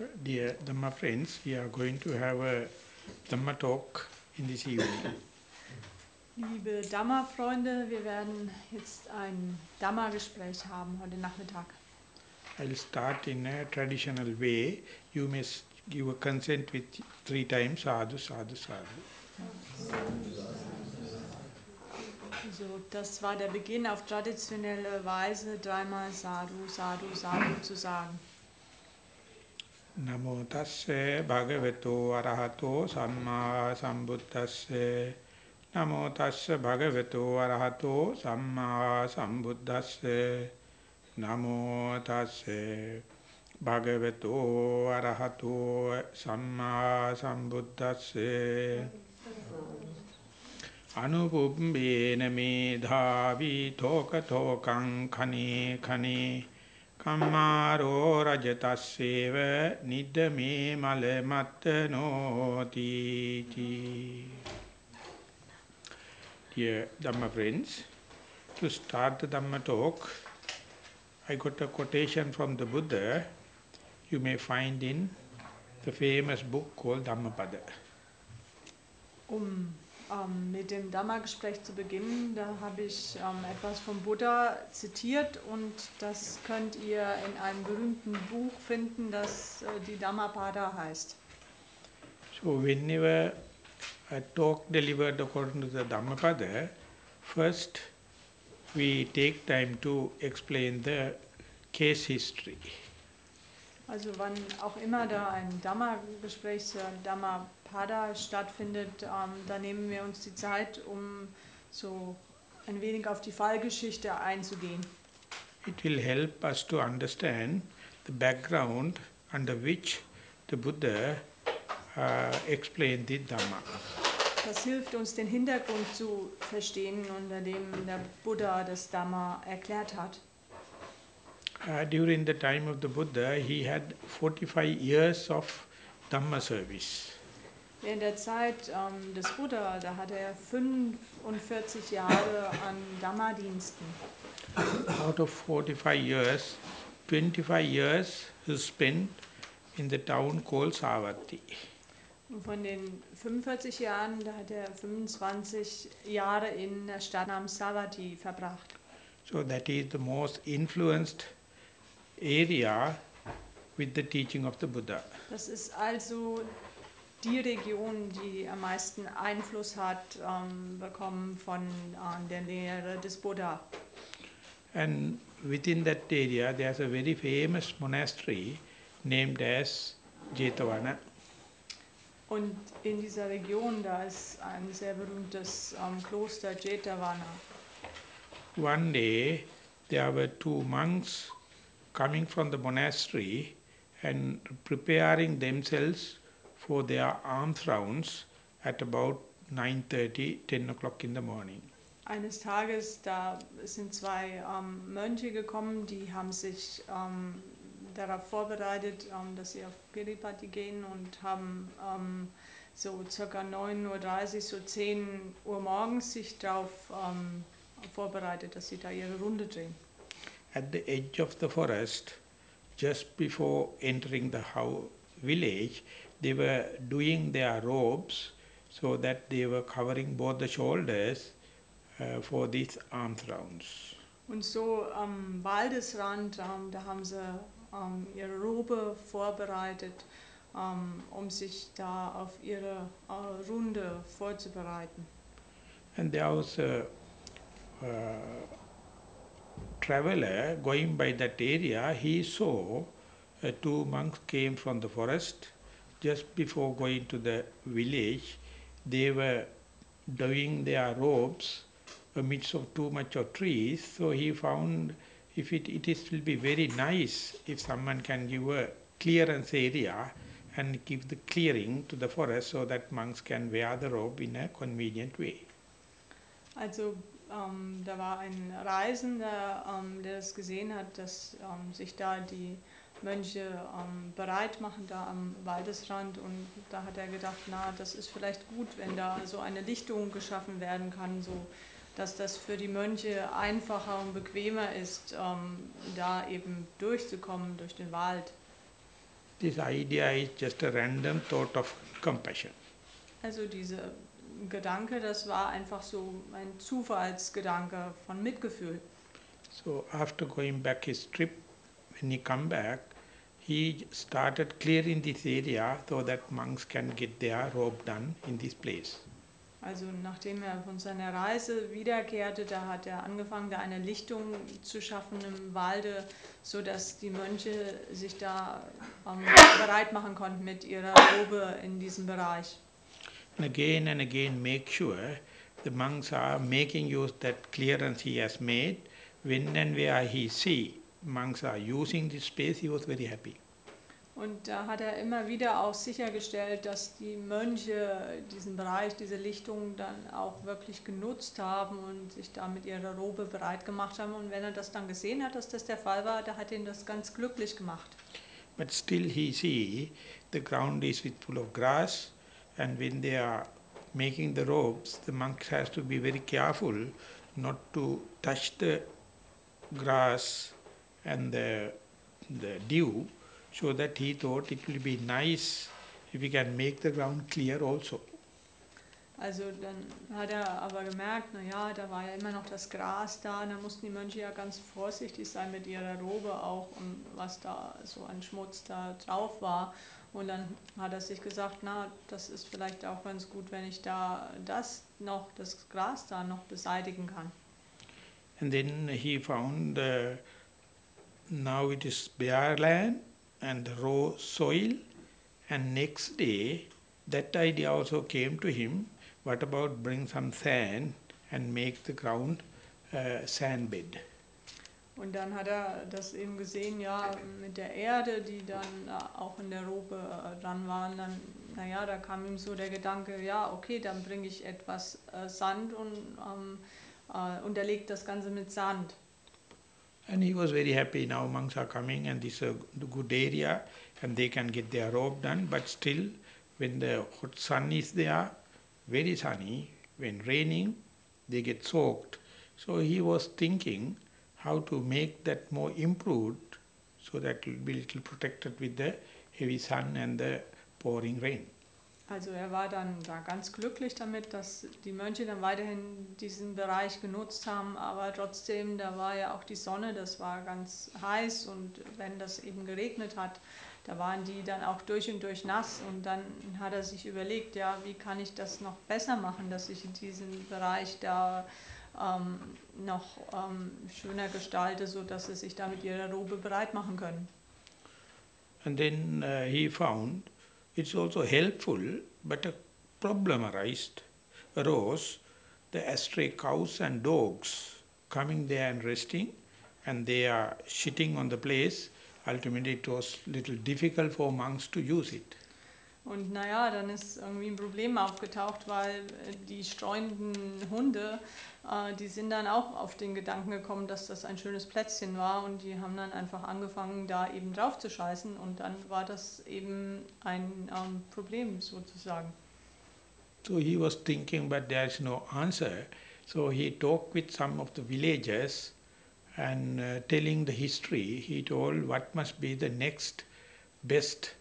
Dear Dhamma friends, we are going to have a Dhamma talk in this evening. Liebe Dhamma-Freunde, wir werden jetzt ein Dhamma-Gespräch haben heute Nachmittag. I'll start in a traditional way. You may give a consent with three times sadhu, sadhu, sadhu. Also das war der Beginn auf traditionelle Weise, dreimal Sadhu, Sadhu, Sadhu zu sagen. නමෝ තස්සේ භගවතු අරහතෝ සම්මා සම්බුද්දස්සේ. නමෝ තස්සේ භගවතු අරහතෝ සම්මා සම්බුද්දස්සේ. නමෝ තස්සේ භගවතු අරහතෝ සම්මා සම්බුද්දස්සේ. අනුපුම්බේන මේ ධාවි තෝක තෝකං khane khane කම්මාරෝ රජතස්සේව නිද්දමේ මල මත්ත නෝති Dear Dhamma friends, to start the Dhamma talk, I got a quotation from the Buddha you may find in the famous book called Dhammapada. Um ähm, mit dem Dhamma-Gespräch zu beginnen, da habe ich ähm, etwas vom Buddha zitiert und das könnt ihr in einem berühmten Buch finden, das äh, die Dhammapada heißt. So whenever a talk delivered according to the Dhammapada, first we take time to explain the case history. Also wann auch immer da ein Dhamma-Gespräch zur Dhammapada stattfindet, ähm, da nehmen wir uns die Zeit, um so ein wenig auf die Fallgeschichte einzugehen. It will help us to understand the background under which the Buddha uh, explained the Dhamma. Das hilft uns, den Hintergrund zu verstehen, unter dem der Buddha das Dhamma erklärt hat. Uh, during the time of the Buddha, he had 45 years of Dhamma service. Während der Zeit ähm, des Buddha, da hat er 45 Jahre an Dhamma-Diensten. Out of 45 years, 25 years he spent in the town called Savatthi. Und von den 45 Jahren, da hat er 25 Jahre in der Stadt namens Savatthi verbracht. So that is the most influenced area with the teaching of the Buddha. Das ist also die Region, die am meisten Einfluss hat ähm, bekommen von äh, der Lehre des Buddha. And within that area there's a very famous monastery named as Jetavana. Und in dieser Region, da ist ein sehr berühmtes ähm, Kloster Jetavana. One day there were two monks coming from the monastery and preparing themselves for their alms rounds at about 9.30, 10 o'clock in the morning. Eines Tages, da sind zwei ähm, Mönche gekommen, die haben sich ähm, darauf vorbereitet, ähm, dass sie auf Piripati gehen und haben ähm, so circa 9.30 Uhr, so 10 Uhr morgens sich darauf ähm, vorbereitet, dass sie da ihre Runde drehen. At the edge of the forest, just before entering the village, they were doing their robes so that they were covering both the shoulders uh, for these arms rounds. Und so am Waldesrand, ähm, da haben sie ähm, ihre Robe vorbereitet, ähm, um sich da auf ihre äh, Runde vorzubereiten. And there was a uh, traveler going by that area, he saw uh, two monks came from the forest. Just before going to the village, they were doing their robes amidst of too much of trees. So he found if it, it is will be very nice if someone can give a clearance area and give the clearing to the forest so that monks can wear the robe in a convenient way. Also ähm, da war ein Reisender, ähm, der das gesehen hat, dass ähm, sich da die Mönche ähm, bereit machen da am Waldesrand und da hat er gedacht, na, das ist vielleicht gut, wenn da so eine Lichtung geschaffen werden kann, so dass das für die Mönche einfacher und bequemer ist, ähm, da eben durchzukommen durch den Wald. This idea is just a random thought of compassion. Also dieser Gedanke, das war einfach so ein Zufallsgedanke von Mitgefühl. So after going back his trip, when he come back, he started clearing this area so that monks can get their robe done in this place. Also nachdem er von seiner Reise wiederkehrte, da hat er angefangen, da eine Lichtung zu schaffen im Walde, so dass die Mönche sich da ähm, bereit machen konnten mit ihrer Robe in diesem Bereich. And again and again make sure the monks are making use that clearance he has made. When and where he see monks are using this space, he was very happy. Und da hat er immer wieder auch sichergestellt, dass die Mönche diesen Bereich, diese Lichtung dann auch wirklich genutzt haben und sich da mit ihrer Robe bereit gemacht haben. Und wenn er das dann gesehen hat, dass das der Fall war, da hat ihn das ganz glücklich gemacht. But still he see the ground is with full of grass and when they are making the robes, the monk has to be very careful not to touch the grass and the, the dew so that he thought it will be nice if we can make the ground clear also. Also dann hat er aber gemerkt, naja, da war ja immer noch das Gras da, da mussten die Mönche ja ganz vorsichtig sein mit ihrer Robe auch und was da so an Schmutz da drauf war. Und dann hat er sich gesagt, na, das ist vielleicht auch ganz gut, wenn ich da das noch, das Gras da noch beseitigen kann. And then he found uh, now it is bare land and raw soil. And next day that idea also came to him. What about bring some sand and make the ground uh, sand bed? Und dann hat er das eben gesehen, ja, mit der Erde, die dann äh, auch in der Robe äh, dran waren, dann, naja, da kam ihm so der Gedanke, ja, okay, dann bringe ich etwas äh, Sand und ähm, äh, unterlegt das Ganze mit Sand. And he was very happy. Now monks are coming and this is a good area and they can get their robe done. But still when the hot sun is there very sunny when raining they get soaked. So he was thinking how to make that more improved so that it will be little protected with the heavy sun and the pouring rain. Also er war dann da ganz glücklich damit, dass die Mönche dann weiterhin diesen Bereich genutzt haben, aber trotzdem, da war ja auch die Sonne, das war ganz heiß. Und wenn das eben geregnet hat, da waren die dann auch durch und durch nass. Und dann hat er sich überlegt, ja, wie kann ich das noch besser machen, dass ich in diesem Bereich da ähm, noch ähm, schöner gestalte, sodass sie sich da mit ihrer Robe bereit machen können. And then uh, he found it's also helpful, but a problem arised, arose, the astray cows and dogs coming there and resting, and they are shitting on the place. Ultimately, it was little difficult for monks to use it. Und naja, dann ist irgendwie ein Problem aufgetaucht, weil die streuenden Hunde, die sind dann auch auf den Gedanken gekommen, dass das ein schönes Plätzchen war und die haben dann einfach angefangen, da eben drauf zu scheißen und dann war das eben ein ähm, Problem sozusagen. So he was thinking, but there is no answer. So he talked with some of the villagers and uh, telling the history, he told what must be the next best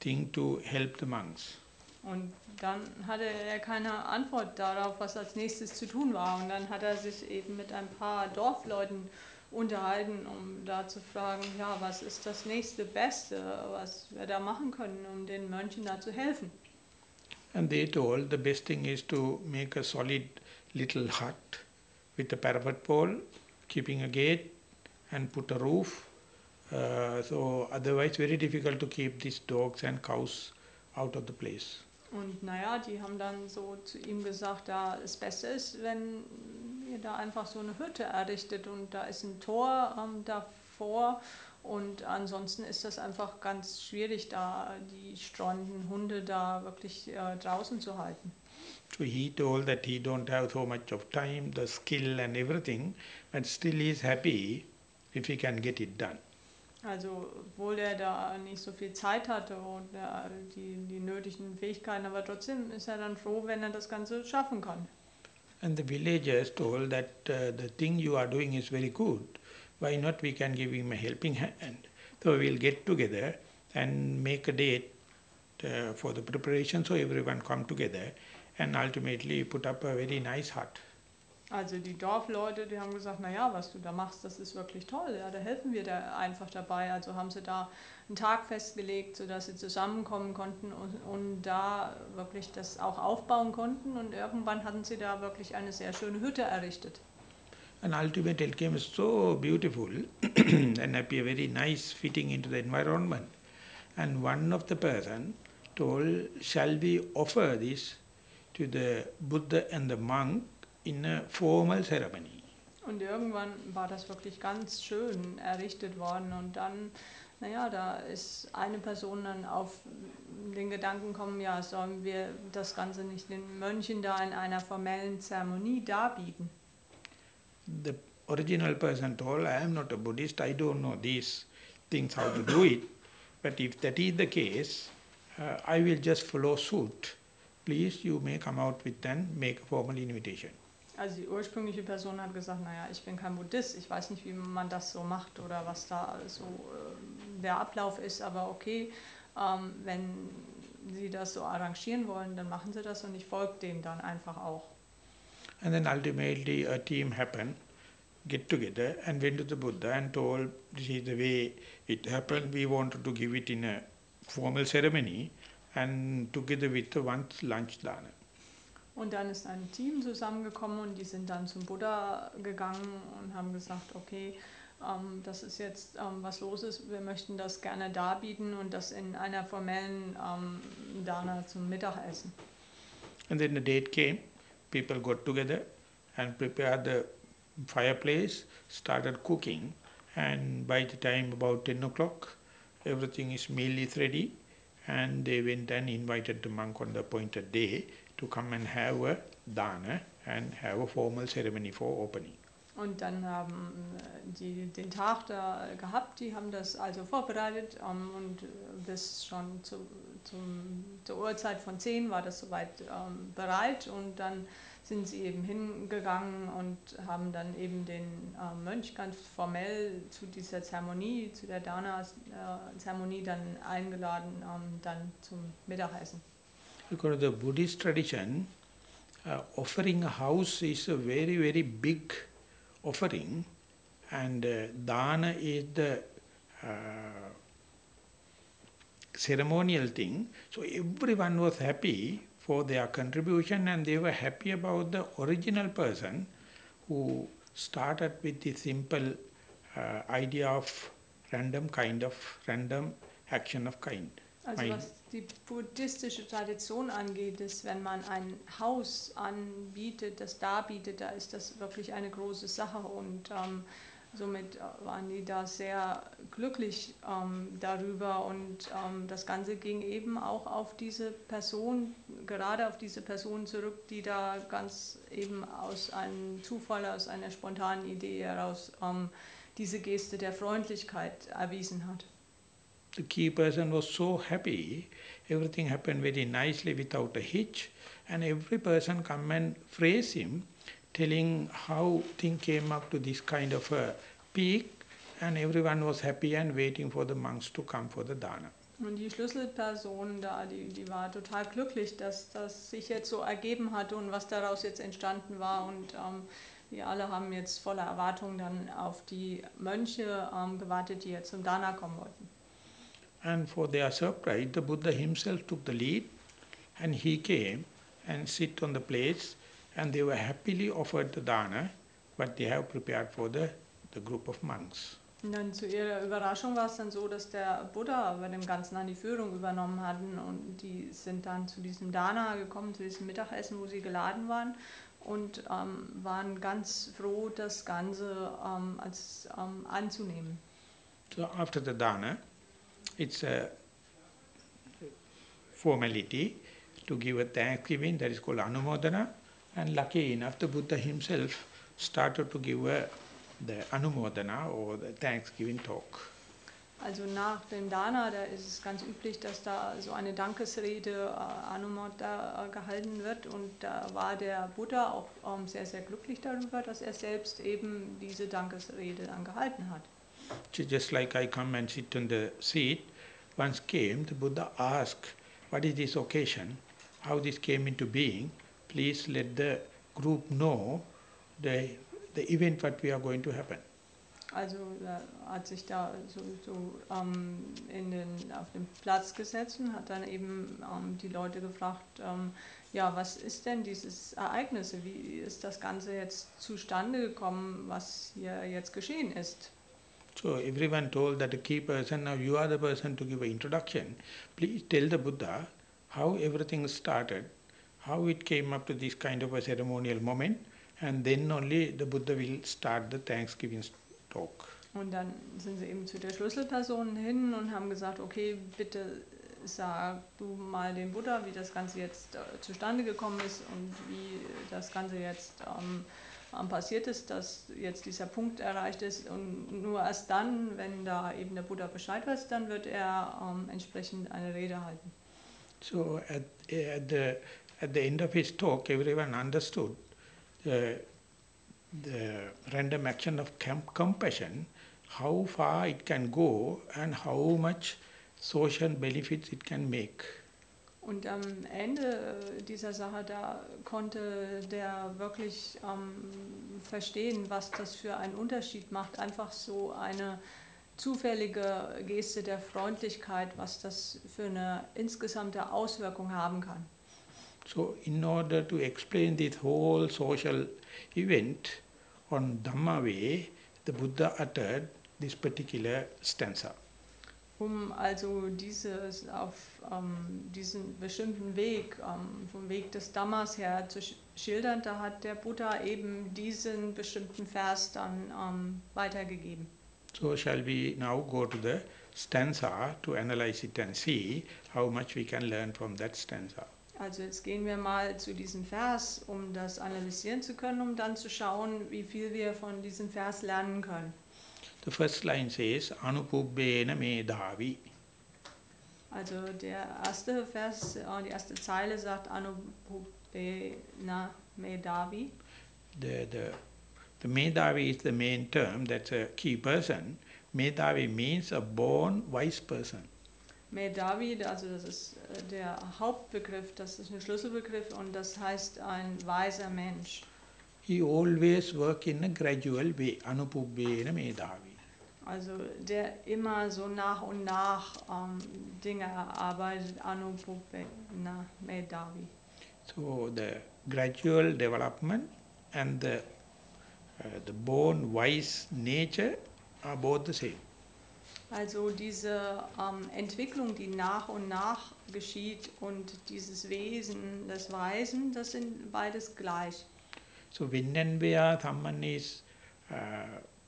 thing to help the monks. Und dann hatte er keine Antwort darauf, was als nächstes zu tun war. Und dann hat er sich eben mit ein paar Dorfleuten unterhalten, um da zu fragen, ja, was ist das nächste Beste, was wir da machen können, um den Mönchen da zu helfen. And they told the best thing is to make a solid little hut with a parapet pole, keeping a gate and put a roof. Uh, so otherwise very difficult to keep these dogs and cows out of the place. Und naja, die haben dann so zu ihm gesagt, da das Beste ist, wenn ihr da einfach so eine Hütte errichtet und da ist ein Tor ähm, davor und ansonsten ist das einfach ganz schwierig, da die streunenden Hunde da wirklich äh, draußen zu halten. So he told that he don't have so much of time, the skill and everything, but still he is happy if he can get it done. Also, obwohl er da nicht so viel Zeit hatte und er die, die nötigen Fähigkeiten, aber trotzdem ist er dann froh, wenn er das Ganze schaffen kann. And the villagers told that uh, the thing you are doing is very good. Why not we can give him a helping hand? So we'll get together and make a date uh, for the preparation so everyone come together and ultimately put up a very nice hut. Also die Dorfleute, die haben gesagt, naja, was du da machst, das ist wirklich toll, ja, da helfen wir da einfach dabei. Also haben sie da einen Tag festgelegt, sodass sie zusammenkommen konnten und, und da wirklich das auch aufbauen konnten und irgendwann hatten sie da wirklich eine sehr schöne Hütte errichtet. And ultimately it came so beautiful and appear very nice fitting into the environment. And one of the person told, shall we offer this to the Buddha and the monk in a formal ceremony. Und irgendwann war das wirklich ganz schön errichtet worden und dann, naja, da ist eine Person dann auf den Gedanken gekommen, ja, sollen wir das Ganze nicht den Mönchen da in einer formellen Zeremonie darbieten? The original person told, I am not a Buddhist, I don't know these things, how to do it, but if that is the case, uh, I will just follow suit. Please, you may come out with and make a formal invitation. Also die ursprüngliche Person hat gesagt, naja, ich bin kein Buddhist, ich weiß nicht, wie man das so macht oder was da so äh, der Ablauf ist, aber okay, ähm, wenn Sie das so arrangieren wollen, dann machen Sie das und ich folge dem dann einfach auch. And then ultimately a team happened, get together and went to the Buddha and told, this is the way it happened, we wanted to give it in a formal ceremony and together with one lunch dana. Und dann ist ein Team zusammengekommen und die sind dann zum Buddha gegangen und haben gesagt, okay, ähm, das ist jetzt, ähm, was los ist, wir möchten das gerne darbieten und das in einer formellen ähm, Dana zum Mittagessen. And then the date came, people got together and prepared the fireplace, started cooking. And by the time about 10 o'clock everything is meal is ready. And they went and invited the monk on the appointed day to come and have a dana and have a formal ceremony for opening. Und dann haben äh, die den Tag da gehabt, die haben das also vorbereitet ähm, und äh, bis schon zu, zum, zur Uhrzeit von 10 war das soweit ähm, bereit und dann sind sie eben hingegangen und haben dann eben den äh, Mönch ganz formell zu dieser Zeremonie, zu der Dana-Zeremonie dann eingeladen, ähm, dann zum Mittagessen. Because the Buddhist tradition, uh, offering a house is a very, very big offering and uh, dana is the uh, ceremonial thing. So everyone was happy for their contribution and they were happy about the original person who started with the simple uh, idea of random kind of random action of kind. Also was die buddhistische Tradition angeht, ist, wenn man ein Haus anbietet, das darbietet, da ist das wirklich eine große Sache und ähm, somit äh, waren die da sehr glücklich ähm, darüber und ähm, das Ganze ging eben auch auf diese Person, gerade auf diese Person zurück, die da ganz eben aus einem Zufall, aus einer spontanen Idee heraus ähm, diese Geste der Freundlichkeit erwiesen hat. The key person was so happy, everything happened very nicely without a hitch and every person come and praise him telling how thing came up to this kind of a peak and everyone was happy and waiting for the monks to come for the dana. Und die Schlüsselperson da, die, die war total glücklich, dass das sich jetzt so ergeben hatte und was daraus jetzt entstanden war. Und ähm, wir alle haben jetzt voller Erwartung dann auf die Mönche ähm, gewartet, die jetzt zum Dana kommen wollten. And for their surprise, the Buddha himself took the lead and he came and sit on the place and they were happily offered the dana, but they have prepared for the, the group of monks. Und dann zu ihrer Überraschung war es dann so, dass der Buddha bei dem Ganzen an die Führung übernommen hatten und die sind dann zu diesem Dana gekommen, zu diesem Mittagessen, wo sie geladen waren und ähm, waren ganz froh, das Ganze ähm, als ähm, anzunehmen. So after the dana, it's a formality to give a thanksgiving that is called anumodana and lucky enough the Buddha himself started to give a, the anumodana or the thanksgiving talk. Also nach dem Dana, da ist es ganz üblich, dass da so eine Dankesrede äh, Anumota äh, gehalten wird und da war der Buddha auch ähm, sehr, sehr glücklich darüber, dass er selbst eben diese Dankesrede dann gehalten hat. Just like I come and sit on the seat, once came, the Buddha asked, what is this occasion, how this came into being, please let the group know the, the event what we are going to happen. Also er hat sich da so, so ähm, in den, auf den Platz gesetzt und hat dann eben ähm, die Leute gefragt, ähm, ja, was ist denn dieses Ereignis? Wie ist das Ganze jetzt zustande gekommen, was hier jetzt geschehen ist? So everyone told that the key person, now you are the person to give an introduction. Please tell the Buddha how everything started, how it came up to this kind of a ceremonial moment, and then only the Buddha will start the Thanksgiving talk. Und dann sind sie eben zu der Schlüsselperson hin und haben gesagt, okay, bitte sag du mal dem Buddha, wie das Ganze jetzt äh, zustande gekommen ist und wie das Ganze jetzt ähm, ähm, passiert ist, dass jetzt dieser Punkt erreicht ist. Und nur erst dann, wenn da eben der Buddha Bescheid weiß, dann wird er ähm, entsprechend eine Rede halten. So at, at, the, at the end of his talk, everyone understood the, the random action of compassion, how far it can go and how much social benefits it can make. Und am Ende dieser Sache, da konnte der wirklich ähm, verstehen, was das für einen Unterschied macht. Einfach so eine zufällige Geste der Freundlichkeit, was das für eine insgesamte Auswirkung haben kann. So in order to explain this whole social event on Dhamma way, the Buddha uttered this particular stanza. Um also dieses auf ähm, diesen bestimmten Weg, ähm, vom Weg des Dhammas her zu schildern, da hat der Buddha eben diesen bestimmten Vers dann ähm, weitergegeben. So shall we now go to the stanza to analyze it and see how much we can learn from that stanza. Also jetzt gehen wir mal zu diesem Vers, um das analysieren zu können, um dann zu schauen, wie viel wir von diesem Vers lernen können. The first line says, Anupubbena Medhavi. Also der erste Vers, äh, die erste Zeile sagt Anupubbena Medhavi. The, the, the Medhavi is the main term, that's a key person. Medhavi means a born wise person. Medhavi, also das ist äh, der Hauptbegriff, das ist ein Schlüsselbegriff und das heißt ein weiser Mensch. He always work in a gradual way, Anupubbena Medhavi. Also der immer so nach und nach ähm, Dinge erarbeitet, Anupupena Medhavi. So the gradual development and the, uh, the born wise nature are both the same. Also diese ähm, Entwicklung, die nach und nach geschieht und dieses Wesen des Weisen, das sind beides gleich. So when and where someone is uh,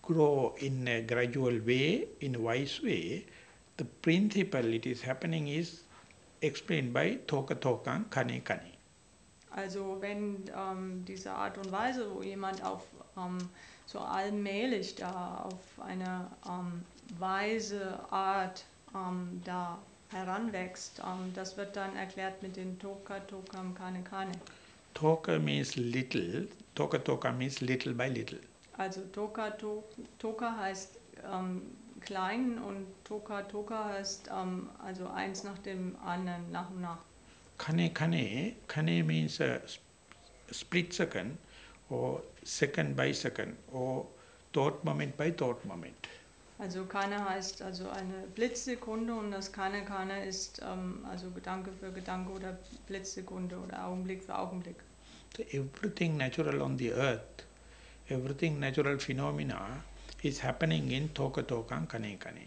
grow in a gradual way, in a wise way, the principle it is happening is explained by Toka Tokan Kane Kane. Also wenn ähm, diese Art und Weise, wo jemand auf ähm, so allmählich da auf eine ähm, weise Art ähm, da heranwächst, ähm, das wird dann erklärt mit den Toka Tokam Kane Kane. Toka means little, Toka Toka means little by little. Also Toka, to, toka heißt ähm, klein und Toka Toka heißt ähm, also eins nach dem anderen, nach und nach. Kane Kane, Kane means a split second or second by second or thought moment by thought moment. Also Kane heißt also eine Blitzsekunde und das Kane Kane ist ähm, also Gedanke für Gedanke oder Blitzsekunde oder Augenblick für Augenblick. So everything natural on the earth everything natural phenomena is happening in Toka Tokan Kane Kane.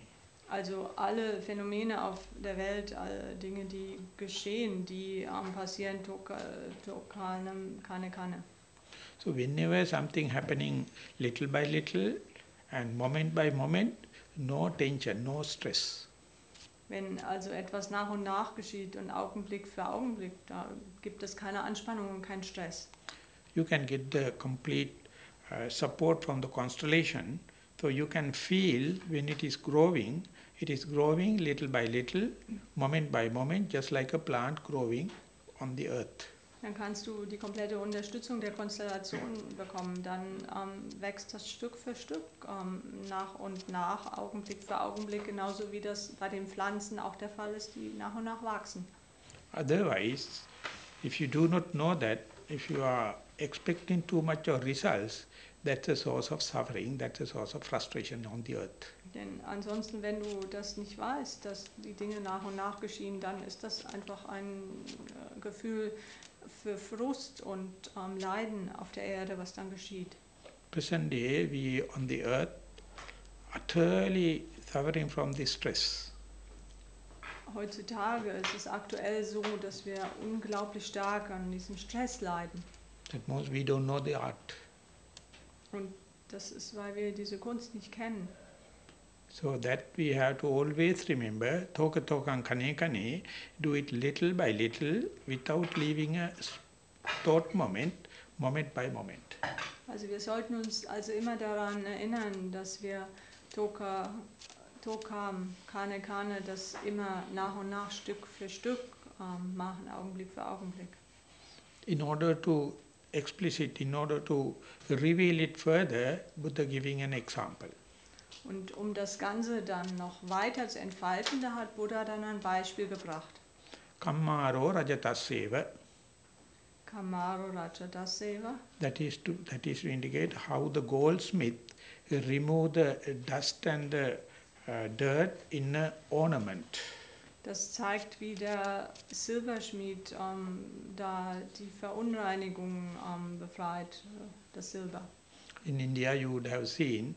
Also alle Phänomene auf der Welt, alle Dinge, die geschehen, die ähm, passieren Toka, Tokanem Kane Kane. So whenever something happening little by little and moment by moment, no tension, no stress. Wenn also etwas nach und nach geschieht und Augenblick für Augenblick, da gibt es keine Anspannung und keinen Stress. You can get the complete support from the constellation. So you can feel when it is growing, it is growing little by little, moment by moment, just like a plant growing on the earth. dann kannst du die komplette Unterstützung der Konstellation bekommen. Dann ähm, wächst das Stück für Stück ähm, nach und nach, Augenblick für Augenblick, genauso wie das bei den Pflanzen auch der Fall ist, die nach und nach wachsen. Otherwise, if you do not know that, if you are expecting too much of results, that's a source of suffering, that's a source of frustration on the earth. Denn ansonsten, wenn du das nicht weißt, dass die Dinge nach und nach geschehen, dann ist das einfach ein äh, Gefühl für Frust und ähm, Leiden auf der Erde, was dann geschieht. Present day, we on the earth utterly suffering from the stress. Heutzutage ist es aktuell so, dass wir unglaublich stark an diesem Stress leiden. That means we don't know the art. Und das ist, weil wir diese Kunst nicht kennen. So that we have to always remember, thoka thokan kane kane, do it little by little without leaving a thought moment, moment by moment. Also wir sollten uns also immer daran erinnern, dass wir Toka, Tokam, Kane Kane, das immer nach und nach Stück für Stück ähm, machen, Augenblick für Augenblick. In order to explicit, in order to reveal it further, Buddha giving an example. Und um das Ganze dann noch weiter zu entfalten, da hat Buddha dann ein Beispiel gebracht. Kammaro rajataseva, Kamaro Rajadaseva. that is to, that is to indicate how the goldsmith remove the dust and the uh, dirt in a ornament. Das zeigt, wie der Silberschmied ähm, da die ähm, befreit, äh, das Silber. In India, you would have seen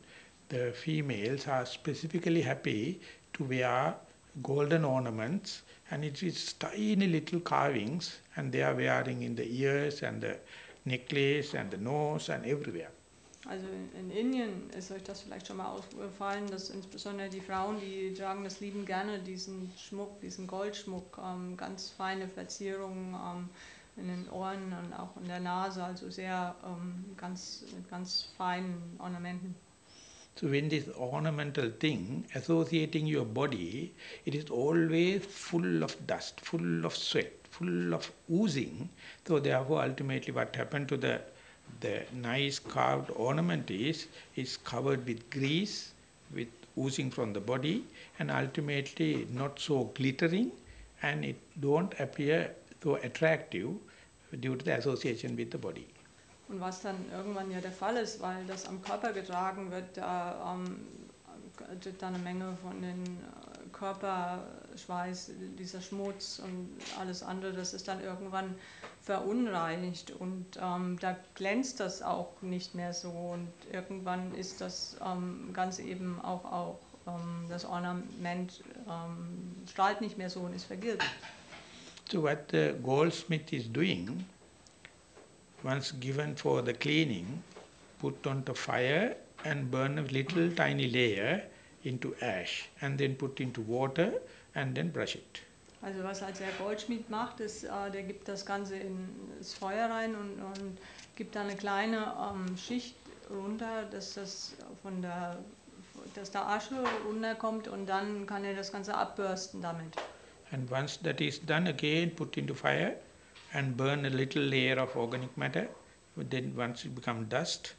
the females are specifically happy to wear golden ornaments and it is tiny little carvings and they are wearing in the ears and the necklace and the nose and everywhere. Also in, in Indien ist euch das vielleicht schon mal aufgefallen, dass insbesondere die Frauen, die tragen das lieben gerne, diesen Schmuck, diesen Goldschmuck, ähm, ganz feine Verzierungen ähm, in den Ohren und auch in der Nase, also sehr ähm, ganz, ganz feinen Ornamenten. So when this ornamental thing associating your body, it is always full of dust, full of sweat, full of oozing. So therefore ultimately what happened to the the nice carved ornament is is covered with grease, with oozing from the body and ultimately not so glittering and it don't appear so attractive due to the association with the body. Und was dann irgendwann ja der Fall ist, weil das am Körper getragen wird, da ähm, dann eine Menge von den äh, Körperschweiß, dieser Schmutz und alles andere, das ist dann irgendwann verunreinigt und ähm, da glänzt das auch nicht mehr so und irgendwann ist das ähm, ganz eben auch, auch ähm, das Ornament ähm, strahlt nicht mehr so und ist vergilbt. So what the goldsmith is doing, once given for the cleaning, put on the fire and burn a little tiny layer into ash and then put into water and then brush it. Also was halt der Goldschmied macht, ist, äh, der gibt das Ganze ins Feuer rein und, und gibt da eine kleine ähm, Schicht runter, dass das von der dass da Asche runterkommt und dann kann er das Ganze abbürsten damit. And once that is done again put into fire and burn a little layer of organic matter. Then once it become dust,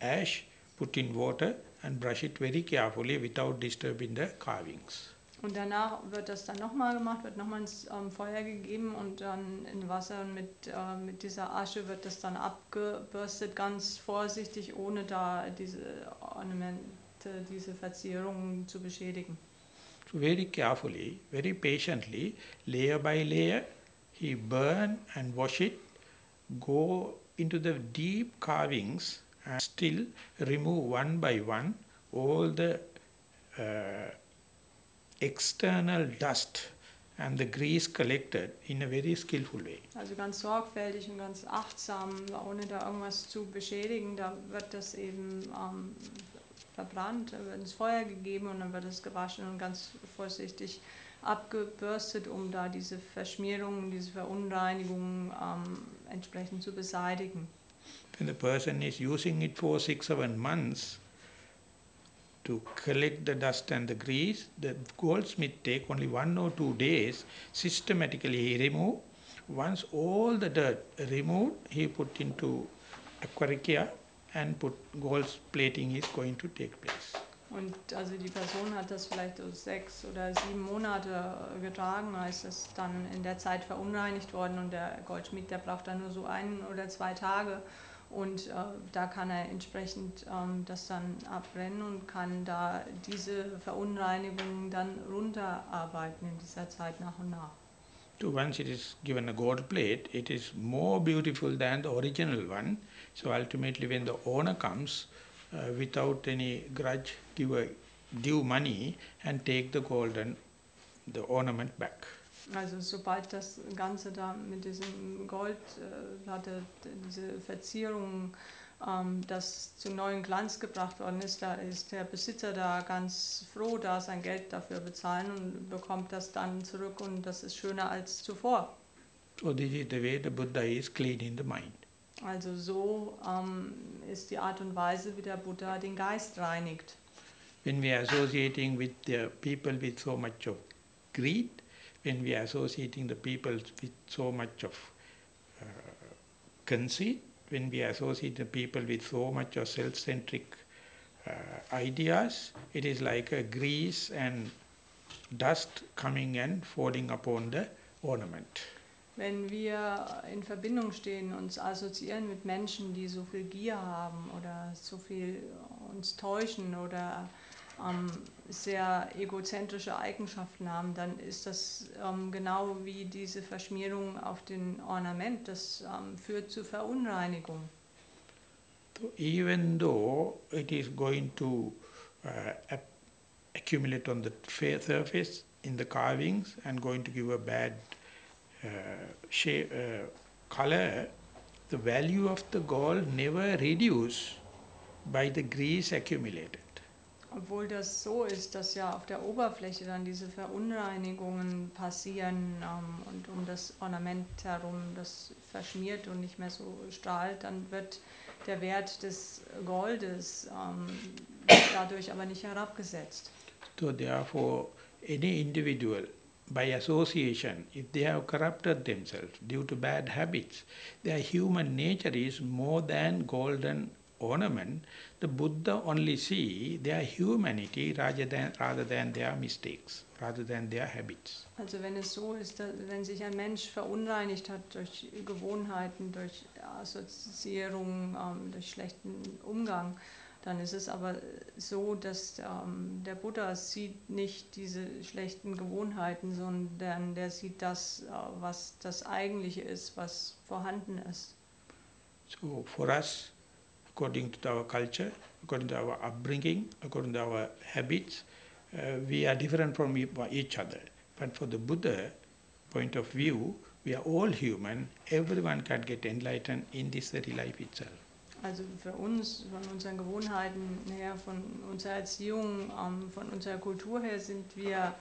ash, put in water and brush it very carefully without disturbing the carvings. Und danach wird das dann nochmal gemacht, wird nochmal ins ähm, Feuer gegeben und dann in Wasser und mit, äh, mit dieser Asche wird das dann abgebürstet, ganz vorsichtig, ohne da diese Ornamente, diese Verzierungen zu beschädigen. Very carefully, very patiently, layer by layer, he burn and wash it, go into the deep carvings and still remove one by one all the uh, external dust and the grease collected in a very skillful way. Also ganz sorgfältig und ganz achtsam, ohne da irgendwas zu beschädigen. Da wird das eben ähm, verbrannt, da wird ins Feuer gegeben und dann wird es gewaschen und ganz vorsichtig abgebürstet, um da diese Verschmierungen, diese Verunreinigungen ähm, entsprechend zu beseitigen. When the person is using it for six, seven months to collect the dust and the grease, the goldsmith take only one or two days, systematically he remove Once all the dirt removed, he put into aquaricia and put gold plating is going to take place. Und also die Person hat das vielleicht sechs oder sieben Monate getragen, da ist es dann in der Zeit verunreinigt worden und der Goldschmied, der braucht dann nur so ein oder zwei Tage und äh, da kann er entsprechend ähm, das dann abbrennen und kann da diese Verunreinigungen dann runterarbeiten in dieser Zeit nach und nach. So once it is given a gold plate, it is more beautiful than the original one. So ultimately when the owner comes, uh, without any grudge, give, a, give money and take the golden, the ornament back. Also sobald das Ganze da mit diesem Gold äh, hatte, diese Verzierung, ähm, das zu neuen Glanz gebracht worden ist, da ist der Besitzer da ganz froh, da sein Geld dafür bezahlen und bekommt das dann zurück und das ist schöner als zuvor. So this is the way the Buddha is cleaning the mind. Also so ähm, ist die Art und Weise, wie der Buddha den Geist reinigt. When we are associating with the people with so much of greed, when we are associating the people with so much of uh, conceit, when we associate the people with so much of self-centric uh, ideas, it is like a grease and dust coming and falling upon the ornament. Wenn wir in Verbindung stehen, uns assoziieren mit Menschen, die so viel Gier haben oder so viel uns täuschen oder ähm, sehr egozentrische Eigenschaften haben, dann ist das ähm, genau wie diese Verschmierung auf den Ornament. Das ähm, führt zu Verunreinigung. So even though it is going to uh, accumulate on the surface in the carvings and going to give a bad uh, shape, uh, color, the value of the gold never reduce by the grease accumulated. Obwohl das so ist, dass ja auf der Oberfläche dann diese Verunreinigungen passieren ähm, und um das Ornament herum das verschmiert und nicht mehr so strahlt, dann wird der Wert des Goldes ähm, dadurch aber nicht herabgesetzt. So therefore, any individual by association, if they have corrupted themselves due to bad habits, their human nature is more than golden ornament, the Buddha only see their humanity rather than, rather than their mistakes, rather than their habits. Also wenn es so ist, wenn sich ein Mensch verunreinigt hat durch Gewohnheiten, durch Assoziierung, ähm, durch schlechten Umgang, dann ist es aber so, dass ähm, der Buddha sieht nicht diese schlechten Gewohnheiten, sondern der sieht das, äh, was das Eigentliche ist, was vorhanden ist. So for us, according to our culture, according to our upbringing, according to our habits, uh, we are different from each other. But for the Buddha point of view, we are all human, everyone can get enlightened in this very life itself. Also für uns, von unseren Gewohnheiten her, von unserer Erziehung, ähm, von unserer Kultur her sind wir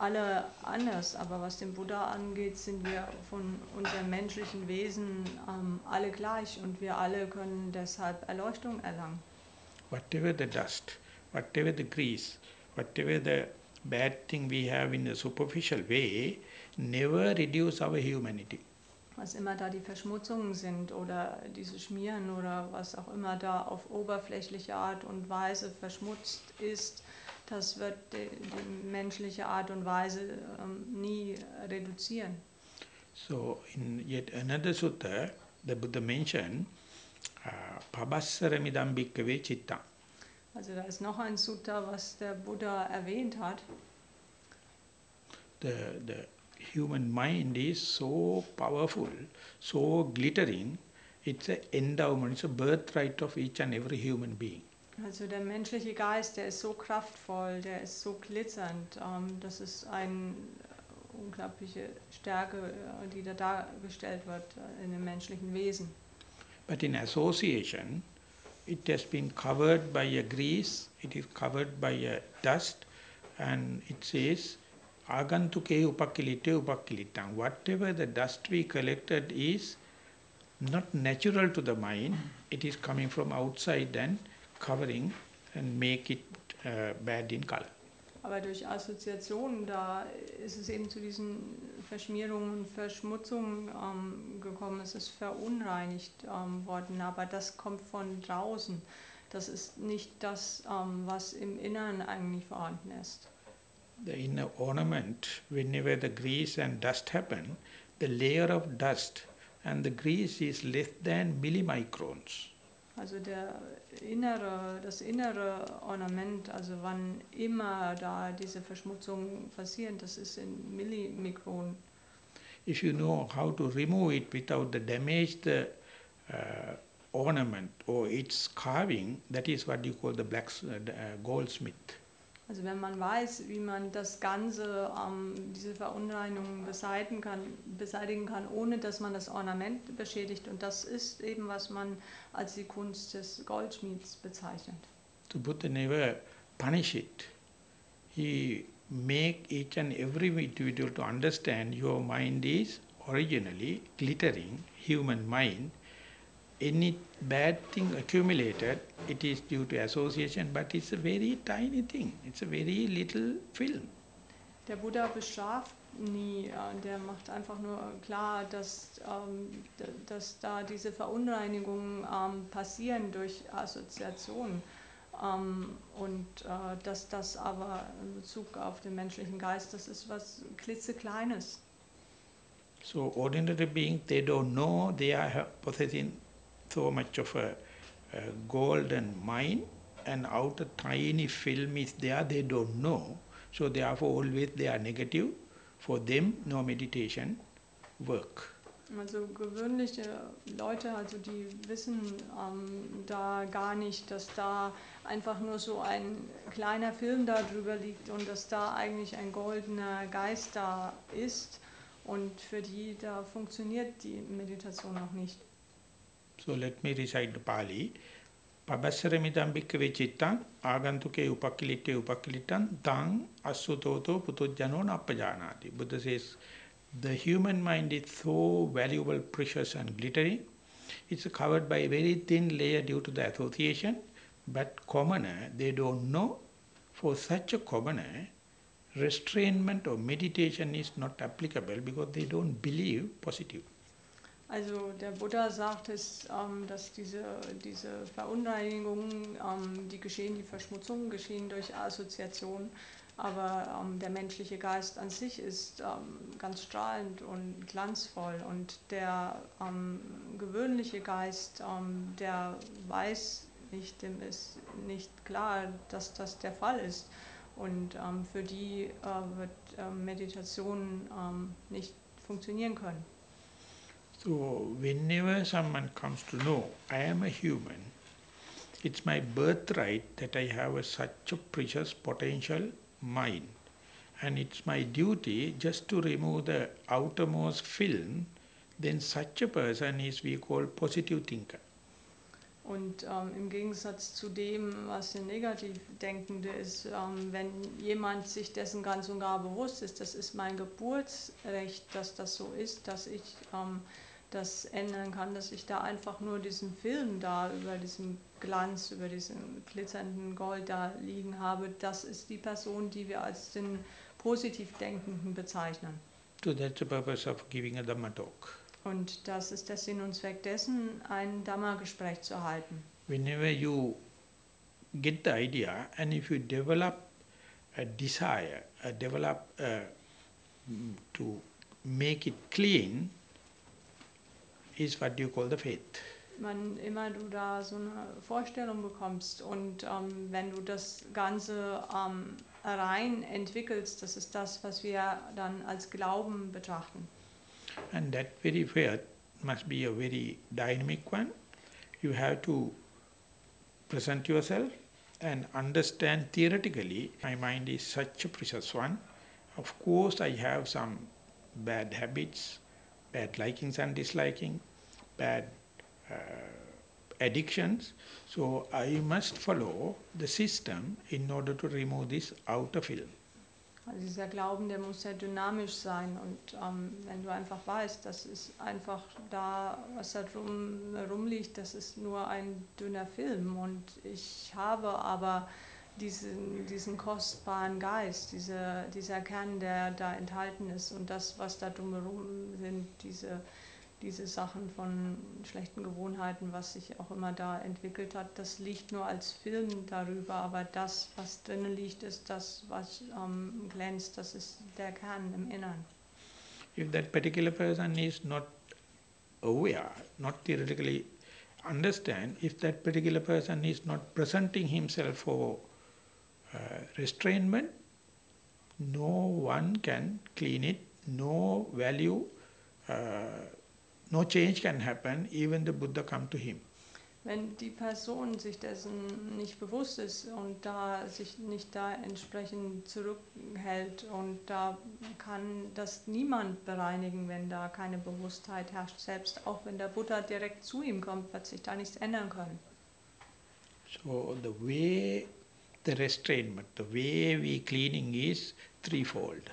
alle anders. Aber was den Buddha angeht, sind wir von unserem menschlichen Wesen ähm, alle gleich und wir alle können deshalb Erleuchtung erlangen. Whatever the dust, whatever the grease, whatever the bad thing we have in a superficial way, never reduce our humanity was immer da die Verschmutzungen sind oder diese Schmieren oder was auch immer da auf oberflächliche Art und Weise verschmutzt ist, das wird die, die menschliche Art und Weise ähm, nie reduzieren. So in yet another sutta, the Buddha mentioned, uh, chitta. Also da ist noch ein Sutta, was der Buddha erwähnt hat. The, the human mind is so powerful, so glittering, it's an endowment, it's a birthright of each and every human being. Also der menschliche Geist, der ist so kraftvoll, der ist so glitzernd, ähm, das ist eine unglaubliche Stärke, äh, die da dargestellt wird äh, in dem menschlichen Wesen. But in association, it has been covered by a grease, it is covered by a dust, and it says agantuke upakilite upakilitam. Whatever the dust we collected is not natural to the mind, it is coming from outside and covering and make it uh, bad in color. Aber durch Assoziationen, da ist es eben zu diesen Verschmierungen und Verschmutzungen ähm, gekommen. Es ist verunreinigt ähm, worden, aber das kommt von draußen. Das ist nicht das, ähm, was im Inneren eigentlich vorhanden ist. The inner ornament, whenever the grease and dust happen, the layer of dust and the grease is less than millimicrons. Also der innere, das innere Ornament, also wann immer da diese Verschmutzungen passieren, das ist in Millimikron. If you know how to remove it without the damage uh, ornament or its carving, that is what you call the black uh, uh, goldsmith. Also wenn man weiß, wie man das Ganze, ähm, diese Verunreinigungen beseitigen kann, beseitigen kann, ohne dass man das Ornament beschädigt. Und das ist eben, was man als die Kunst des Goldschmieds bezeichnet. The Buddha never punish it. He make each and every individual to understand your mind is originally glittering human mind any bad thing accumulated, it is due to association, but it's a very tiny thing. It's a very little film. Der Buddha bestraft nie, äh, der macht einfach nur klar, dass, ähm, dass da diese Verunreinigungen ähm, passieren durch Assoziationen. Ähm, und äh, dass das aber in Bezug auf den menschlichen Geist, das ist was klitzekleines. So ordinary beings, they don't know they are possessing so much of a, a golden mind and outer tiny film is there, they don't know. So therefore always they are negative. For them no meditation work. Also gewöhnliche Leute, also die wissen ähm, da gar nicht, dass da einfach nur so ein kleiner Film da drüber liegt und dass da eigentlich ein goldener Geist da ist und für die da funktioniert die Meditation noch nicht. So let me recite the Pali. Pabassaramidam bhikkhave chittam agantuke upakilitte upakilitam tang asutoto putujjano nappajanati. Buddha says, the human mind is so valuable, precious and glittering. It's covered by a very thin layer due to the association. But commoner, they don't know. For such a commoner, restrainment or meditation is not applicable because they don't believe positive. Also der Buddha sagt es, ähm, dass diese, diese Verunreinigungen, ähm, die geschehen, die Verschmutzungen geschehen durch Assoziation, aber ähm, der menschliche Geist an sich ist ähm, ganz strahlend und glanzvoll und der ähm, gewöhnliche Geist, ähm, der weiß nicht, dem ist nicht klar, dass das der Fall ist. Und für die äh, wird Meditation nicht funktionieren können. So whenever someone comes to know, I am a human, it's my birthright that I have a, such a precious potential mind. And it's my duty just to remove the outermost film, then such a person is we call positive thinker. Und ähm, im Gegensatz zu dem, was der Negativdenkende ist, ähm, wenn jemand sich dessen ganz und gar bewusst ist, das ist mein Geburtsrecht, dass das so ist, dass ich ähm, das ändern kann, dass ich da einfach nur diesen Film da über diesem Glanz, über diesen glitzernden Gold da liegen habe, das ist die Person, die wir als den positiv Denkenden bezeichnen. So that's the purpose of giving a Dhamma talk. Und das ist der Sinn und Zweck dessen, ein Dhamma-Gespräch zu halten. Whenever you get the idea and if you develop a desire, a develop a, to make it clean, is what you call the faith. Wann immer du da so eine Vorstellung bekommst und ähm, wenn du das Ganze ähm, rein entwickelst, das ist das, was wir dann als Glauben betrachten. And that very faith must be a very dynamic one. You have to present yourself and understand theoretically, my mind is such a precious one. Of course, I have some bad habits, bad likings and dislikings, bad uh, addictions. So I must follow the system in order to remove this outer film. Also dieser Glauben, der muss sehr dynamisch sein und ähm, wenn du einfach weißt, das ist einfach da, was da drum rumliegt, das ist nur ein dünner Film und ich habe aber diesen, diesen kostbaren Geist, dieser, dieser Kern, der da enthalten ist und das, was da drumherum sind, diese, diese Sachen von schlechten Gewohnheiten, was sich auch immer da entwickelt hat, das liegt nur als Film darüber, aber das, was drinnen liegt, ist das, was ähm, glänzt, das ist der Kern im Innern. If that particular person is not aware, not theoretically understand, if that particular person is not presenting himself for uh, restrainment, no one can clean it, no value, uh, no change can happen, even the Buddha come to him. Wenn die Person sich dessen nicht bewusst ist und da sich nicht da entsprechend zurückhält und da kann das niemand bereinigen, wenn da keine Bewusstheit herrscht. Selbst auch wenn der Buddha direkt zu ihm kommt, wird sich da nichts ändern können. So the way the restrainment, the way we cleaning is threefold.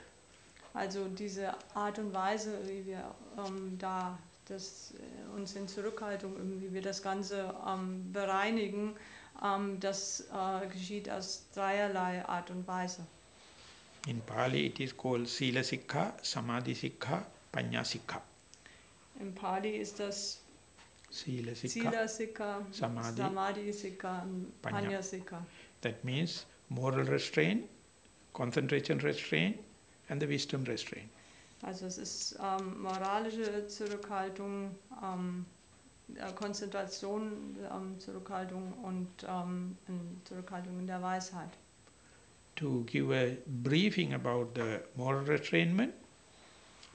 Also diese Art und Weise, wie wir ähm, da das, äh, uns in Zurückhaltung, wie wir das Ganze ähm, bereinigen, ähm, das äh, geschieht aus dreierlei Art und Weise. In Pali it is called Sila Sikha, Samadhi Sikha, Panya Sikha. Im Pali ist das Sila Sikha, Sila Sikha, Samadhi, Samadhi Sikha und Panya. Panya Sikha. that means moral restraint, concentration restraint and the wisdom restraint. Also es ist ähm, moralische Zurückhaltung, ähm, äh, Konzentration, ähm, Zurückhaltung und ähm, Zurückhaltung in der Weisheit. To give a briefing about the moral restrainment,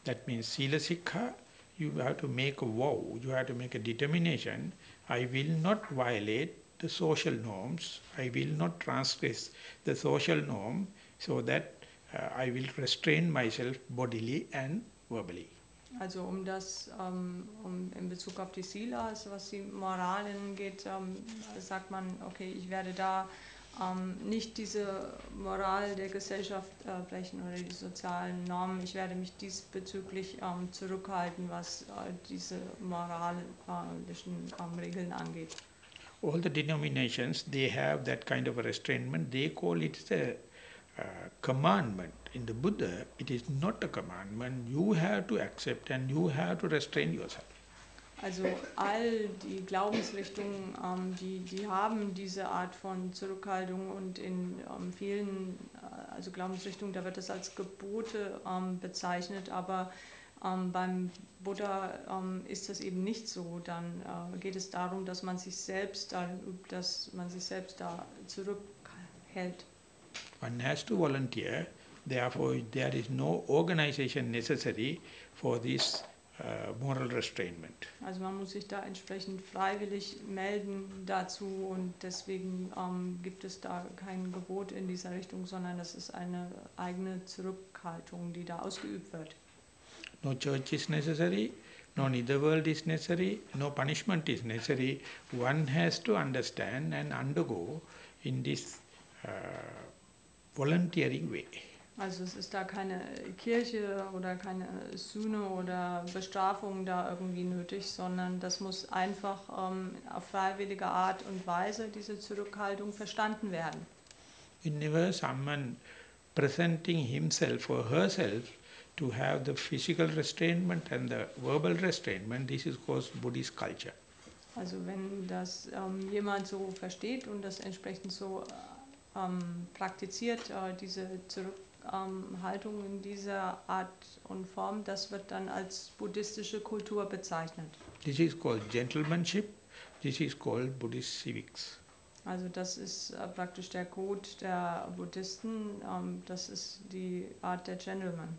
that means Sila Sikha, you have to make a vow, you have to make a determination, I will not violate the social norms, I will not transgress the social norm, so that I will restrain myself bodily and verbally. Also um das, ähm, um in Bezug auf die Silas, was die Moralen geht, ähm, sagt man, okay, ich werde da ähm, nicht diese Moral der Gesellschaft äh, brechen oder die sozialen Normen. Ich werde mich diesbezüglich zurückhalten, was äh, diese moralischen Regeln angeht. All the denominations, they have that kind of a restrainment. They call it a uh, commandment. In the Buddha, it is not a commandment. You have to accept and you have to restrain yourself. Also all die Glaubensrichtungen, ähm, die, die haben diese Art von Zurückhaltung und in ähm, vielen äh, also Glaubensrichtungen, da wird das als Gebote ähm, bezeichnet, aber ähm, beim Buddha ähm, ist das eben nicht so. Dann äh, geht es darum, dass man sich selbst da dass man sich selbst da zurückhält. One has to volunteer, therefore there is no organization necessary for this uh, moral restrainment. Also man muss sich da entsprechend freiwillig melden dazu und deswegen ähm, gibt es da kein Gebot in dieser Richtung, sondern das ist eine eigene Zurückhaltung, die da ausgeübt wird. No church is necessary, no neither world is necessary, no punishment is necessary. One has to understand and undergo in this uh, volunteering way. Also es ist da keine Kirche oder keine Sühne oder Bestrafung da irgendwie nötig, sondern das muss einfach ähm, auf freiwillige Art und Weise diese Zurückhaltung verstanden werden. Whenever someone presenting himself or herself to have the physical restrainment and the verbal restrainment, this is called Buddhist culture. Also wenn das ähm, jemand so versteht und das entsprechend so ähm, praktiziert, äh, diese Zurückhaltung in dieser Art und Form, das wird dann als buddhistische Kultur bezeichnet. This is called gentlemanship, this is called Buddhist civics. Also das ist äh, praktisch der Code der Buddhisten, ähm, das ist die Art der Gentleman.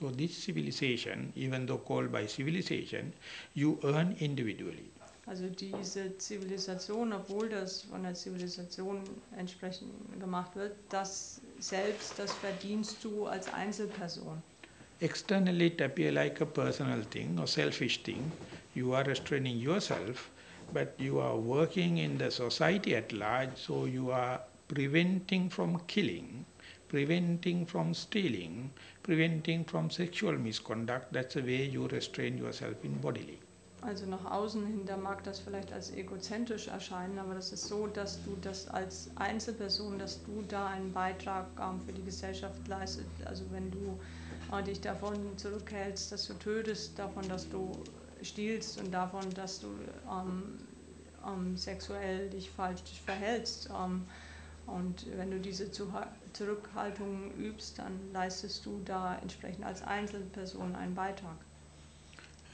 So this civilization, even though called by civilization, you earn individually. Also diese Zivilisation, obwohl das von der Zivilisation entsprechend gemacht wird, das selbst, das verdienst du als Einzelperson. Externally it appear like a personal thing or selfish thing. You are restraining yourself, but you are working in the society at large, so you are preventing from killing, preventing from stealing, preventing from sexual misconduct. That's the way you restrain yourself in bodily. Also nach außen hin, da mag das vielleicht als egozentrisch erscheinen, aber das ist so, dass du das als Einzelperson, dass du da einen Beitrag ähm, für die Gesellschaft leistest. Also wenn du äh, dich davon zurückhältst, dass du tötest, davon, dass du stiehlst und davon, dass du ähm, ähm, sexuell dich falsch verhältst. Ähm, und wenn du diese Zurückhaltung übst, dann leistest du da entsprechend als Einzelperson einen Beitrag.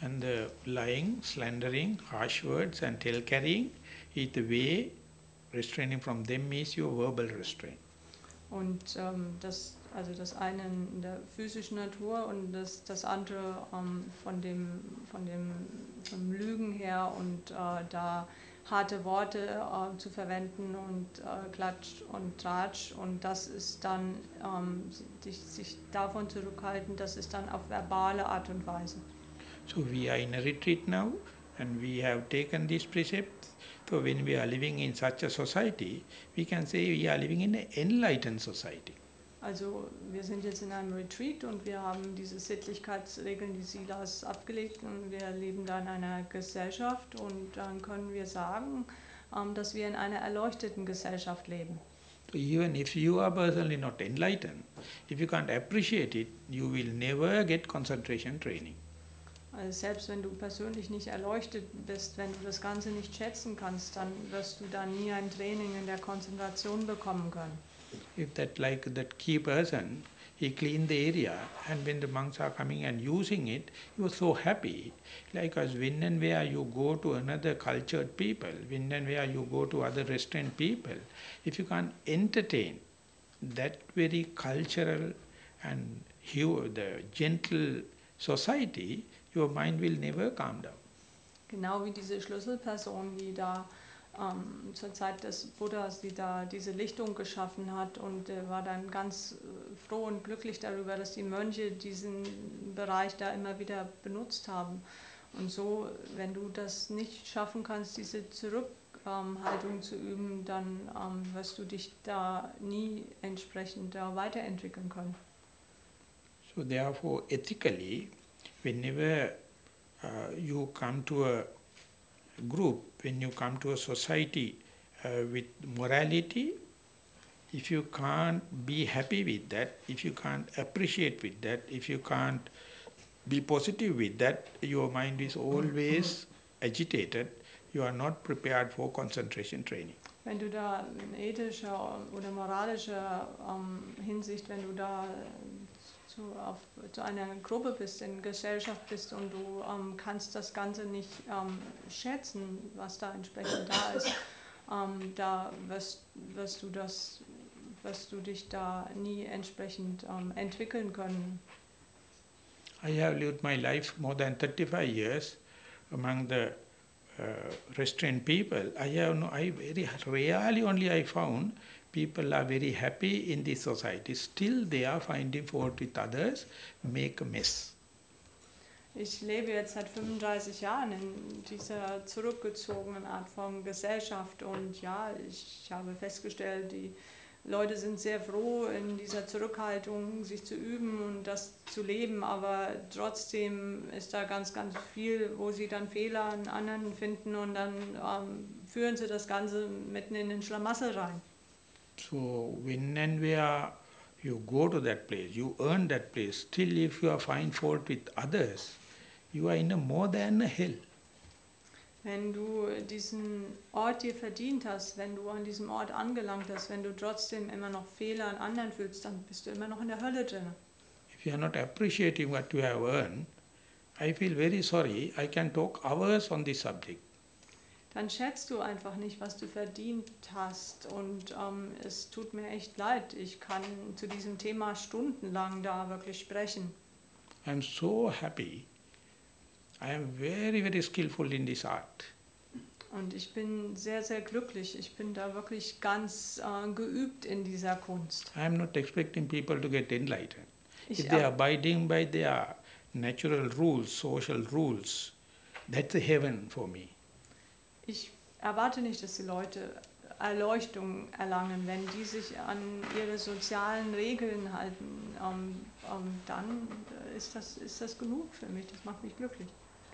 And the lying, slandering, harsh words and tail carrying is the way restraining from them is your verbal restraint. Und ähm, das, also das eine in der physischen Natur und das, das andere ähm, von, dem, von dem vom Lügen her und äh, da harte Worte äh, zu verwenden und äh, Klatsch und Tratsch und das ist dann ähm, sich, sich davon zurückhalten, das ist dann auf verbale Art und Weise. So we are in a retreat now and we have taken these precepts. So when we are living in such a society, we can say we are living in an enlightened society. Also wir sind jetzt in einem Retreat und wir haben diese Sittlichkeitsregeln, die Silas abgelegt und wir leben da in einer Gesellschaft und dann können wir sagen, ähm, dass wir in einer erleuchteten Gesellschaft leben. So even if you are personally not enlightened, if you can't appreciate it, you will never get concentration training. Also selbst wenn du persönlich nicht erleuchtet bist, wenn du das Ganze nicht schätzen kannst, dann wirst du da nie ein Training in der Konzentration bekommen können. If that like that key person, he cleaned the area and when the monks are coming and using it, he was so happy. Like as when and where you go to another cultured people, when and where you go to other restrained people, if you can't entertain that very cultural and the gentle society, your mind will never calm down. Genau wie diese Schlüsselperson, die da ähm, zur Zeit des Buddhas, die da diese Lichtung geschaffen hat und er war dann ganz äh, froh und glücklich darüber, dass die Mönche diesen Bereich da immer wieder benutzt haben. Und so, wenn du das nicht schaffen kannst, diese Zurückhaltung zu üben, dann ähm, wirst du dich da nie entsprechend da weiterentwickeln können. So therefore, ethically, whenever uh, you come to a group, when you come to a society uh, with morality, if you can't be happy with that, if you can't appreciate with that, if you can't be positive with that, your mind is always agitated, you are not prepared for concentration training. Wenn du da in ethischer oder moralischer um, Hinsicht, wenn du da zu, auf, zu einer Gruppe bist, in Gesellschaft bist und du ähm, kannst das Ganze nicht ähm, schätzen, was da entsprechend da ist, ähm, da wirst, wirst, du das, wirst du dich da nie entsprechend ähm, entwickeln können. I have lived my life more than 35 years among the uh, restrained people. I have no, I very rarely only I found people are very happy in this society. Still they are finding fault with others, make a mess. Ich lebe jetzt seit 35 Jahren in dieser zurückgezogenen Art von Gesellschaft und ja, ich habe festgestellt, die Leute sind sehr froh, in dieser Zurückhaltung sich zu üben und das zu leben, aber trotzdem ist da ganz, ganz viel, wo sie dann Fehler an anderen finden und dann ähm, führen sie das Ganze mitten in den Schlamassel rein. So when and where you go to that place, you earn that place, still if you are find fault with others, you are in a more than a hell. Wenn du diesen Ort dir verdient hast, wenn du an diesem Ort angelangt hast, wenn du trotzdem immer noch Fehler an anderen fühlst, dann bist du immer noch in der Hölle drin. If you are not appreciating what you have earned, I feel very sorry, I can talk hours on this subject dann schätzt du einfach nicht, was du verdient hast. Und ähm, es tut mir echt leid. Ich kann zu diesem Thema stundenlang da wirklich sprechen. I'm so happy. I am very, very skillful in this art. Und ich bin sehr, sehr glücklich. Ich bin da wirklich ganz äh, geübt in dieser Kunst. I am not expecting people to get enlightened. Ich If they are abiding by their natural rules, social rules, that's a heaven for me ich erwarte nicht, dass die Leute Erleuchtung erlangen, wenn die sich an ihre sozialen Regeln halten, ähm, ähm, dann ist das, ist das genug für mich, das macht mich glücklich.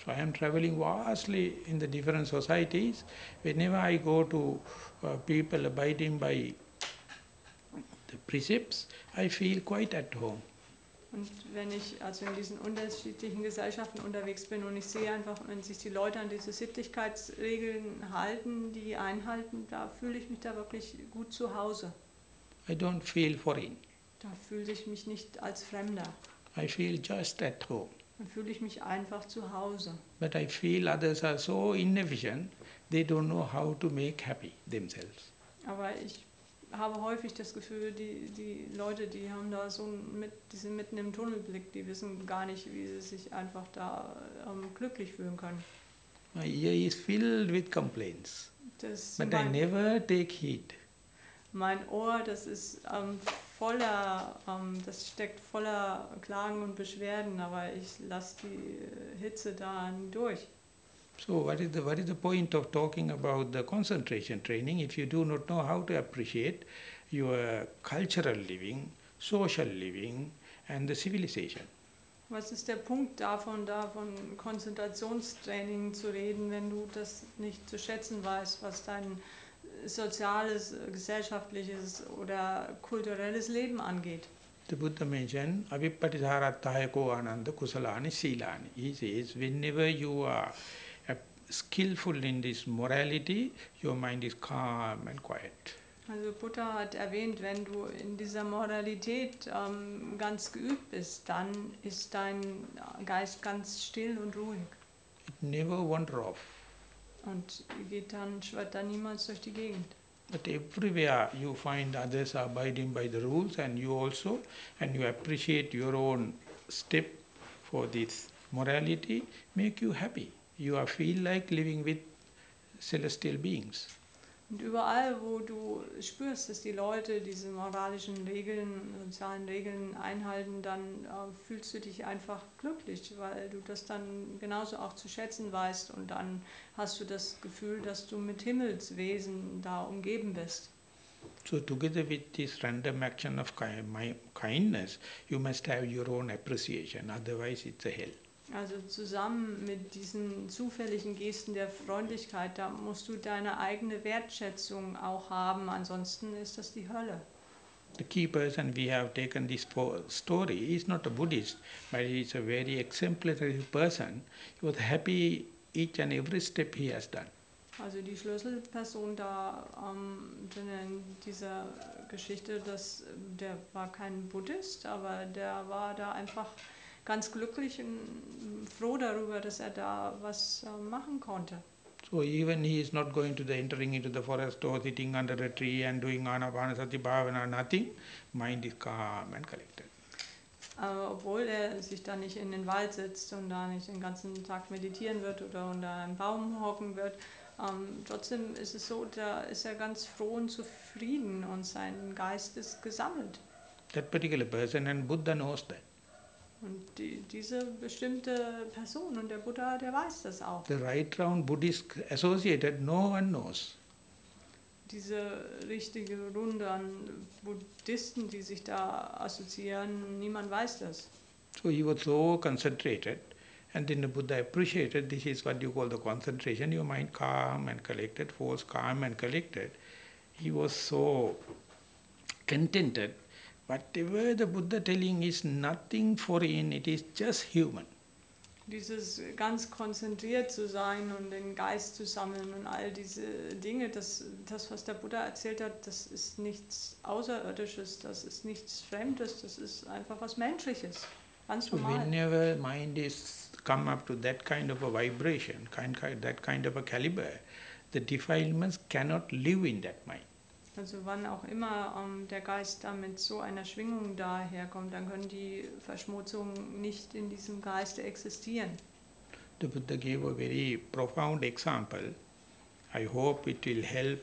So I am traveling vastly in the different societies. Whenever I go to uh, people abiding by the precepts, I feel quite at home. Und wenn ich also in diesen unterschiedlichen Gesellschaften unterwegs bin und ich sehe einfach, wenn sich die Leute an diese Sittlichkeitsregeln halten, die einhalten, da fühle ich mich da wirklich gut zu Hause. I don't feel foreign. Da fühle ich mich nicht als Fremder. I feel just at home. Dann fühle ich mich einfach zu Hause. But I feel others are so inefficient, they don't know how to make happy themselves. Aber ich habe häufig das Gefühl, die, die Leute, die haben da so mit, die sind mitten im Tunnelblick, die wissen gar nicht, wie sie sich einfach da ähm, glücklich fühlen können. My ear is filled with complaints, Das but I mein, never take heed. mein Ohr, das ist ähm, voller, ähm, das steckt voller Klagen und Beschwerden, aber ich lasse die äh, Hitze da nie durch. So what is the what is the point of talking about the concentration training if you do not know how to appreciate your cultural living, social living and the civilization? Was ist der Punkt davon, davon Konzentrationstraining zu reden, wenn du das nicht zu schätzen weißt, was dein soziales, gesellschaftliches oder kulturelles Leben angeht? The Buddha mentioned avippatisarattayako ananda kusalani silani. He says whenever you are skillful in this morality, your mind is calm and quiet. Also Buddha hat erwähnt, wenn du in dieser Moralität ähm, ganz geübt bist, dann ist dein Geist ganz still und ruhig It never wander off. und geht dann, schwirrt dann niemals durch die Gegend. But everywhere you find others abiding by the rules and you also, and you appreciate your own step for this morality, make you happy. You are feel like living with celestial beings. Und überall, wo du spürst, dass die Leute diese moralischen Regeln, sozialen Regeln einhalten, dann äh, fühlst du dich einfach glücklich, weil du das dann genauso auch zu schätzen weißt und dann hast du das Gefühl, dass du mit Himmelswesen da umgeben bist. So together with this random action of kindness, you must have your own appreciation, otherwise it's a hell. Also zusammen mit diesen zufälligen Gesten der Freundlichkeit, da musst du deine eigene Wertschätzung auch haben, ansonsten ist das die Hölle. The key person we have taken this story is not a Buddhist, but he is a very exemplary person. He was happy each and every step he has done. Also die Schlüsselperson da ähm, drin in dieser Geschichte, das, der war kein Buddhist, aber der war da einfach ganz glücklich und froh darüber, dass er da was äh, machen konnte. So even he is not going to the entering into the forest or sitting under a tree and doing anapanasati bhavana, nothing. Mind is calm and collected. Aber obwohl er sich da nicht in den Wald setzt und da nicht den ganzen Tag meditieren wird oder unter einem Baum hocken wird, ähm, trotzdem ist es so, da ist er ganz froh und zufrieden und sein Geist ist gesammelt. That particular person and Buddha knows that. Und die, diese bestimmte Person und der Buddha, der weiß das auch. The right round Buddhist associated, no one knows. Diese richtige Runde an Buddhisten, die sich da assoziieren, niemand weiß das. So he was so concentrated, and then the Buddha appreciated this is what you call the concentration, your mind calm and collected, falls calm and collected. He was so contented. Whatever the Buddha telling is nothing foreign, it is just human. Dieses ganz konzentriert zu sein und den Geist zu sammeln und all diese Dinge, das, das, was der Buddha erzählt hat, das ist nichts Außerirdisches, das ist nichts Fremdes, das ist einfach was Menschliches. Ganz normal. whenever mind is come up to that kind of a vibration, kind, kind, that kind of a caliber, the defilements cannot live in that mind. Also wann auch immer ähm, der Geist da mit so einer Schwingung daherkommt, dann können die Verschmutzungen nicht in diesem Geiste existieren. The Buddha gave a very profound example. I hope it will help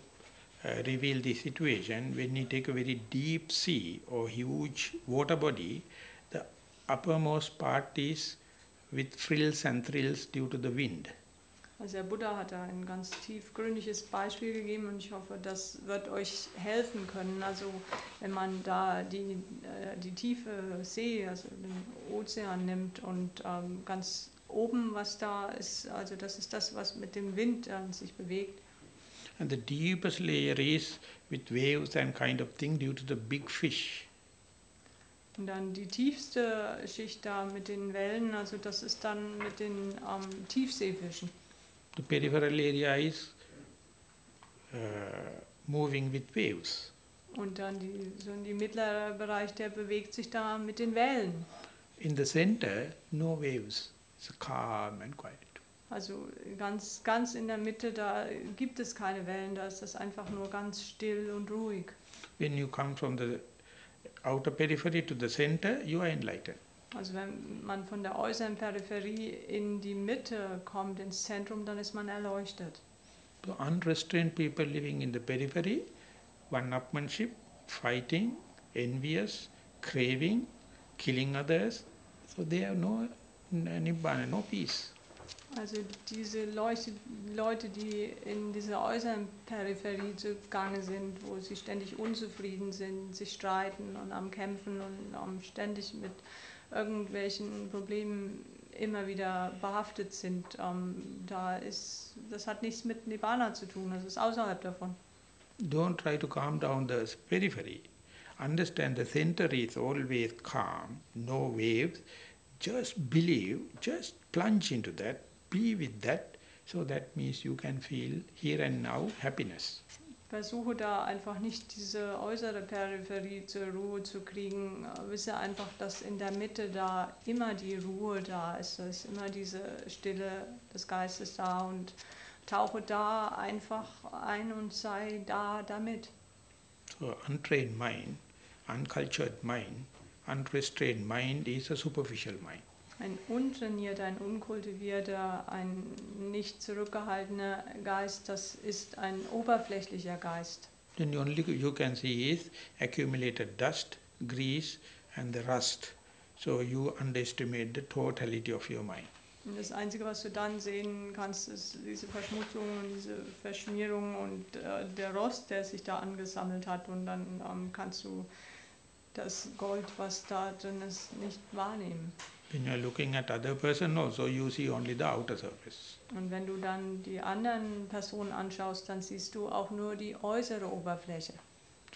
uh, reveal the situation. When you take a very deep sea or huge water body, the uppermost part is with frills and thrills due to the wind. Also der Buddha hat da ein ganz tiefgründiges Beispiel gegeben und ich hoffe, das wird euch helfen können. Also wenn man da die, äh, die tiefe See, also den Ozean nimmt und ähm, ganz oben, was da ist, also das ist das, was mit dem Wind äh, sich bewegt. And the deepest layer is with waves and kind of thing due to the big fish. Und dann die tiefste Schicht da mit den Wellen, also das ist dann mit den ähm, Tiefseefischen. The peripheral area is uh, moving with waves. Und dann die, so in die mittlere Bereich, der bewegt sich da mit den Wellen. In the center, no waves. It's calm and quiet. Also ganz, ganz in der Mitte, da gibt es keine Wellen, da ist das einfach nur ganz still und ruhig. When you come from the outer periphery to the center, you are enlightened. Also wenn man von der äußeren Peripherie in die Mitte kommt, ins Zentrum, dann ist man erleuchtet. The unrestrained people living in the periphery, one-upmanship, fighting, envious, craving, killing others, so they have no nibbana, no peace. Also diese Leute, Leute, die in dieser äußeren Peripherie zugange sind, wo sie ständig unzufrieden sind, sich streiten und am Kämpfen und um, ständig mit irgendwelchen Problemen immer wieder behaftet sind, ähm, da ist, das hat nichts mit Nibbana zu tun, das ist außerhalb davon. Don't try to calm down the periphery. Understand the center is always calm, no waves. Just believe, just plunge into that, be with that, so that means you can feel here and now happiness. Versuche da einfach nicht diese äußere Peripherie zur Ruhe zu kriegen. Wisse einfach, dass in der Mitte da immer die Ruhe da ist. Da ist immer diese Stille des Geistes da und tauche da einfach ein und sei da damit. So untrained mind, uncultured mind, unrestrained mind is a superficial mind. Ein untrainierter, ein unkultivierter, ein nicht zurückgehaltener Geist, das ist ein oberflächlicher Geist. Then the only you can see is accumulated dust, grease and the rust. So you underestimate the totality of your mind. Und das Einzige, was du dann sehen kannst, ist diese Verschmutzung und diese Verschmierung und äh, der Rost, der sich da angesammelt hat. Und dann ähm, kannst du das Gold, was da drin ist, nicht wahrnehmen. When you are looking at other person also, you see only the outer surface. Und wenn du dann die anderen Personen anschaust, dann siehst du auch nur die äußere Oberfläche.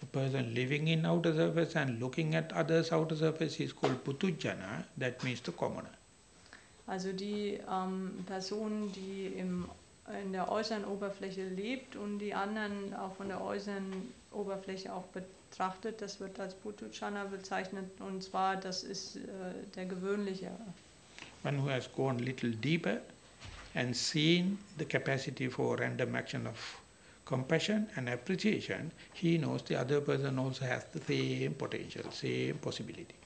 The person living in outer surface and looking at others outer surface is called putujana, that means the commoner. Also die ähm, Person, die im, in der äußeren Oberfläche lebt und die anderen auch von der äußeren Oberfläche auch betrachtet, das wird als Putuchana bezeichnet und zwar das ist äh, der gewöhnliche. One who has gone little deeper and seen the capacity for random action of compassion and appreciation, he knows the other person also has the same potential, same possibility.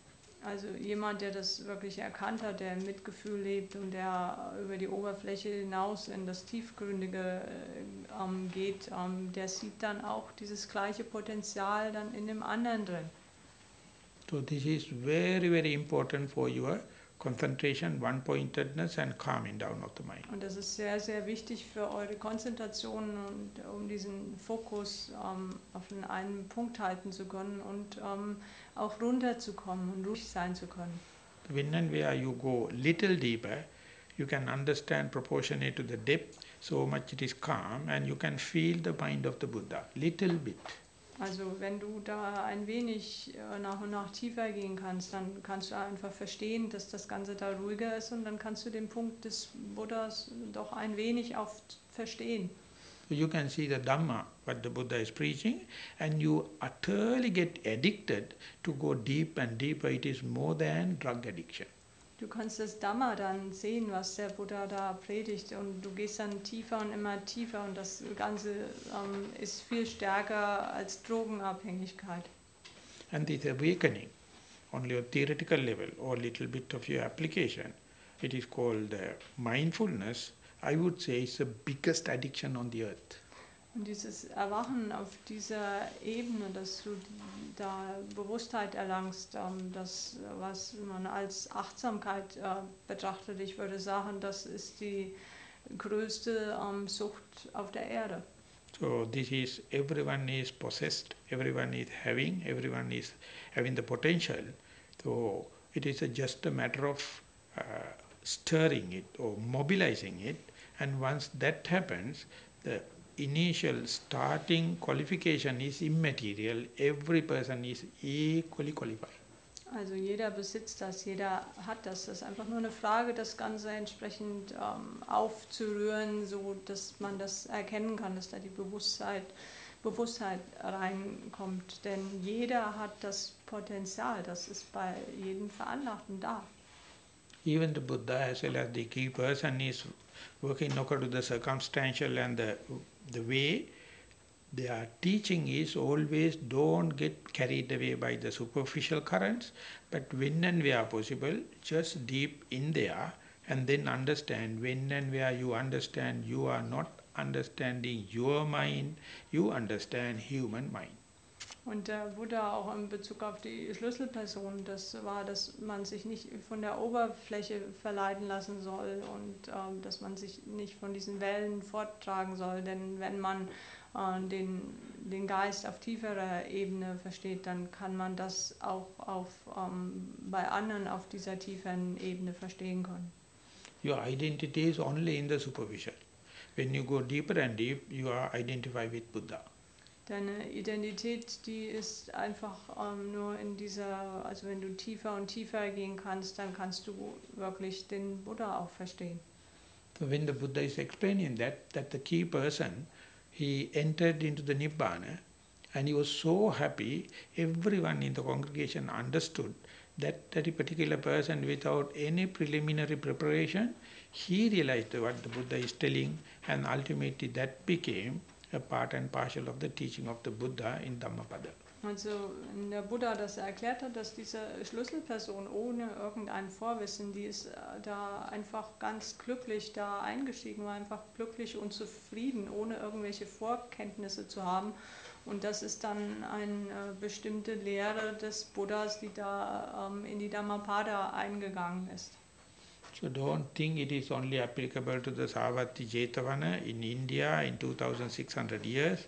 Also jemand, der das wirklich erkannt hat, der im Mitgefühl lebt und der über die Oberfläche hinaus in das Tiefgründige äh, ähm, geht, ähm, der sieht dann auch dieses gleiche Potenzial dann in dem anderen drin. So this is very, very important for your concentration, one-pointedness and calming down of the mind. Und das ist sehr, sehr wichtig für eure Konzentration und um diesen Fokus ähm, auf einen Punkt halten zu können und ähm, auch runterzukommen und ruhig sein zu können. When and where you go little deeper, you can understand proportionate to the depth, so much it is calm and you can feel the mind of the Buddha, little bit. Also wenn du da ein wenig äh, nach und nach tiefer gehen kannst, dann kannst du einfach verstehen, dass das Ganze da ruhiger ist und dann kannst du den Punkt des Buddhas doch ein wenig auch verstehen. You can see the Dhamma, what the Buddha is preaching, and you utterly get addicted to go deep and deeper. It is more than drug addiction. Du kannst das Dhamma dann sehen, was der Buddha da predigt. Und du gehst dann tiefer und immer tiefer. Und das Ganze ähm, ist viel stärker als Drogenabhängigkeit. And this awakening, on theoretical level or little bit of your application, it is called uh, mindfulness, I would say is the biggest addiction on the earth. Und dieses Erwachen auf dieser Ebene, dass du da Bewusstheit erlangst, ähm, das, was man als Achtsamkeit äh, betrachtet, ich würde sagen, das ist die größte ähm, Sucht auf der Erde. So this is, everyone is possessed, everyone is having, everyone is having the potential. So it is just a matter of uh, stirring it or mobilizing it. And once that happens, the initial starting qualification is immaterial. Every person is equally qualified. Also jeder besitzt das, jeder hat das. Das ist einfach nur eine Frage, das Ganze entsprechend ähm, aufzurühren, so dass man das erkennen kann, dass da die Bewusstheit, Bewusstheit reinkommt. Denn jeder hat das Potenzial, das ist bei jedem Veranlagten da. Even the Buddha as well as the key person is working according to the circumstantial and the, the way their teaching is always don't get carried away by the superficial currents, but when and where possible, just deep in there and then understand when and where you understand you are not understanding your mind, you understand human mind. Und der Buddha auch in Bezug auf die Schlüsselperson, das war, dass man sich nicht von der Oberfläche verleiten lassen soll und ähm, dass man sich nicht von diesen Wellen forttragen soll. Denn wenn man äh, den, den Geist auf tieferer Ebene versteht, dann kann man das auch auf, ähm, bei anderen auf dieser tieferen Ebene verstehen können. Your identity is only in the superficial. When you go deeper and deep, you are identified with Buddha. Deine Identität, die ist einfach ähm, nur in dieser, also wenn du tiefer und tiefer gehen kannst, dann kannst du wirklich den Buddha auch verstehen. So when the Buddha is explaining that, that the key person, he entered into the Nibbana and he was so happy, everyone in the congregation understood that that particular person without any preliminary preparation, he realized what the Buddha is telling and ultimately that became a part and parcel of the teaching of the Buddha in Dhammapada. Also wenn der Buddha das erklärt hat, dass diese Schlüsselperson ohne irgendein Vorwissen, die ist äh, da einfach ganz glücklich da eingestiegen, war einfach glücklich und zufrieden, ohne irgendwelche Vorkenntnisse zu haben. Und das ist dann eine äh, bestimmte Lehre des Buddhas, die da ähm, in die Dhammapada eingegangen ist. So don't think it is only applicable to the Savatthi Jetavana in India in 2600 years,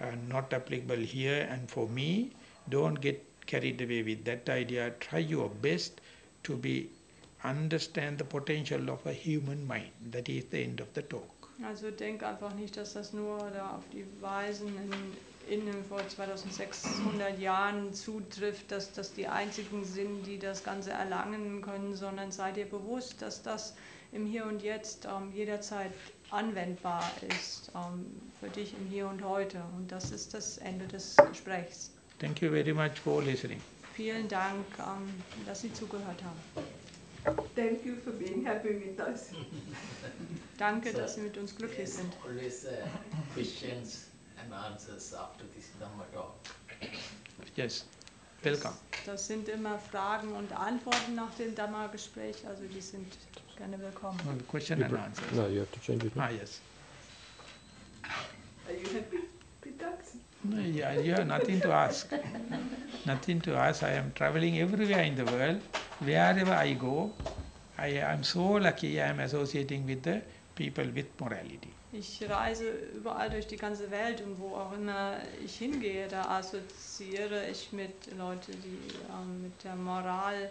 uh, not applicable here and for me. Don't get carried away with that idea. Try your best to be understand the potential of a human mind. That is the end of the talk. Also denk einfach nicht, dass das nur da auf die Weisen in Indien vor 2600 Jahren zutrifft, dass das die einzigen sind, die das Ganze erlangen können, sondern sei dir bewusst, dass das im Hier und Jetzt ähm, jederzeit anwendbar ist ähm, für dich im Hier und Heute. Und das ist das Ende des Gesprächs. Thank you very much for listening. Vielen Dank, ähm, dass Sie zugehört haben. Thank you for being happy with us. Danke, dass Sie mit uns glücklich Yes, sind. always uh, and answers after this Dhamma talk. Yes, welcome. Das sind immer Fragen und Antworten nach dem Dhamma-Gespräch, also die sind gerne willkommen. Uh, Question and answer. No, you have to change it. Ah, yes. Are you happy us? No, yeah, you have nothing to ask. nothing to ask. I am traveling everywhere in the world. Wherever I go, I am so lucky I am associating with the people with morality. Ich reise überall durch die ganze Welt und wo auch immer ich hingehe, da assoziiere ich mit Leuten, die ähm, mit der Moral,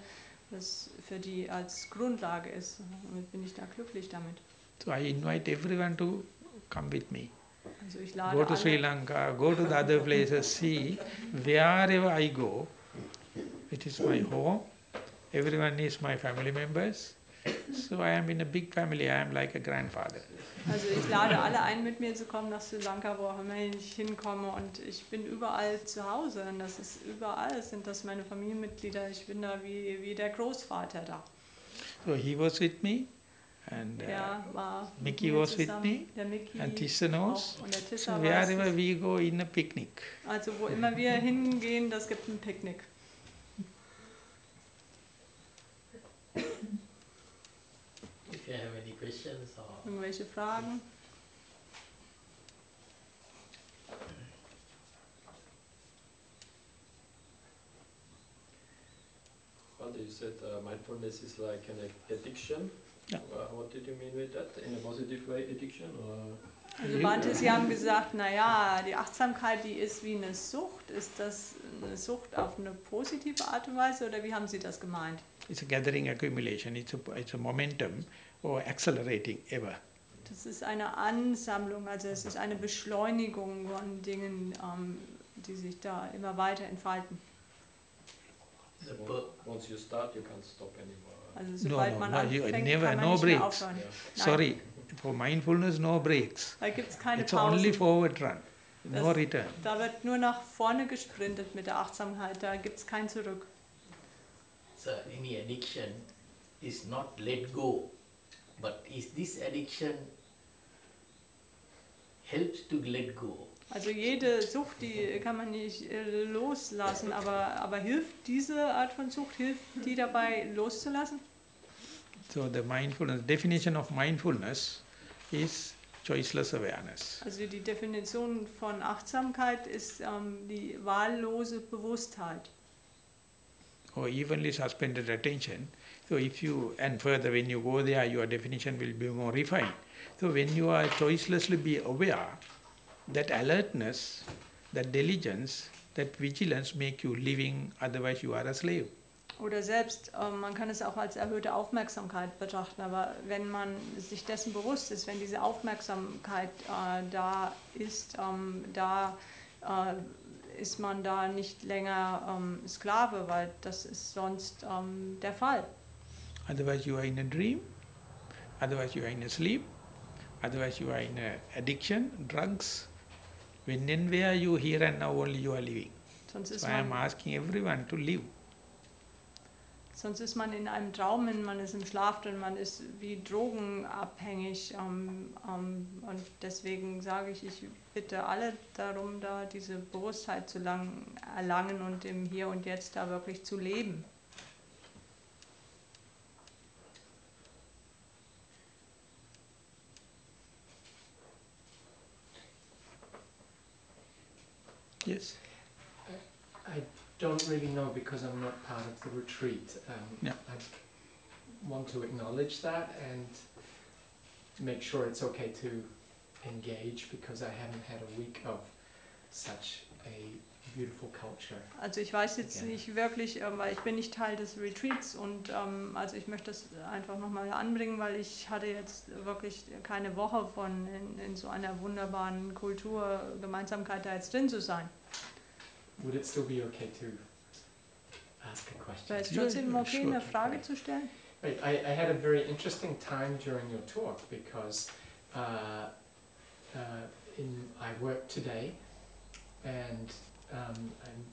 das für die als Grundlage ist. Damit bin ich da glücklich damit. So I invite everyone to come with me. Also ich lade Go to Sri Lanka, go to the other places, see wherever I go, it is my home. Everyone is my family members. So I am in a big family. I am like a grandfather. Also ich lade alle ein, mit mir zu kommen nach Sri Lanka, wo auch immer ich hinkomme. Und ich bin überall zu Hause. Und das ist überall sind das meine Familienmitglieder. Ich bin da wie, wie der Großvater da. So he was with me, and uh, Er war mit Mickey was with zusammen, me, der Mickey and Tisha knows. auch und der So Tisha weiß wherever we go in a picnic. Also wo immer wir hingehen, das gibt ein Picknick. If you have any questions Irgendwelche Fragen? Father, you said uh, mindfulness is like an addiction. Yeah. Uh, what did you mean with that? In a positive way, addiction? Or? Also Bante, Sie haben gesagt, naja, die Achtsamkeit, die ist wie eine Sucht. Ist das eine Sucht auf eine positive Art und Weise oder wie haben Sie das gemeint? It's a gathering accumulation. It's a, it's a momentum or accelerating ever. Das ist eine Ansammlung, also es ist eine Beschleunigung von Dingen, ähm, die sich da immer weiter entfalten. The Once- you start, you can't stop anymore. Also No, sobald no, man no, you anfängt, never- kann man no nicht mehr breaks. aufhören. Yeah. Sorry, for mindfulness, no breaks. Da gibt es keine It's only Pausen. forward run, no Das- return. Da wird nur nach vorne gesprintet mit der Achtsamkeit, da gibt es kein Zurück. So any addiction is not let go, but is this addiction helps to let go? Also jede Sucht, die kann man nicht äh, loslassen, aber, aber hilft diese Art von Sucht, hilft die dabei loszulassen? So the mindfulness, definition of mindfulness is choiceless awareness. Also die Definition von Achtsamkeit ist ähm, die wahllose Bewusstheit. or evenly suspended attention. So if you, and further when you go there, your definition will be more refined. So when you are choicelessly be aware, that alertness, that diligence, that vigilance make you living, otherwise you are a slave. Oder selbst, ähm, man kann es auch als erhöhte Aufmerksamkeit betrachten, aber wenn man sich dessen bewusst ist, wenn diese Aufmerksamkeit äh, da ist, ähm, da äh, ist man da nicht länger ähm, Sklave, weil das ist sonst ähm, der Fall. Otherwise you are in a dream, otherwise you are in a sleep, otherwise you are in a addiction, drugs. When and where you here and now only you are living. Sonst ist So I am asking everyone to live. sonst ist man in einem Traum, man ist im Schlaf drin, man ist wie drogenabhängig. Ähm, ähm, und deswegen sage ich, ich bitte alle darum, da diese Bewusstheit zu lang, erlangen und im Hier und Jetzt da wirklich zu leben. Yes. I don't really know because I'm not part of the retreat. Um, Yeah. I want to acknowledge that and make sure it's okay to engage because I haven't had a week of such a. Also ich weiß jetzt nicht wirklich, ähm, weil ich bin nicht Teil des Retreats und ähm, also ich möchte das einfach nochmal anbringen, weil ich hatte jetzt wirklich keine Woche von in, in so einer wunderbaren Kultur, Gemeinsamkeit da jetzt drin zu sein. Would it still be okay to ask a question? Wäre es trotzdem okay, eine Frage zu stellen? Right, I, I had a very interesting time during your talk because uh, uh, in, I work today and um, I'm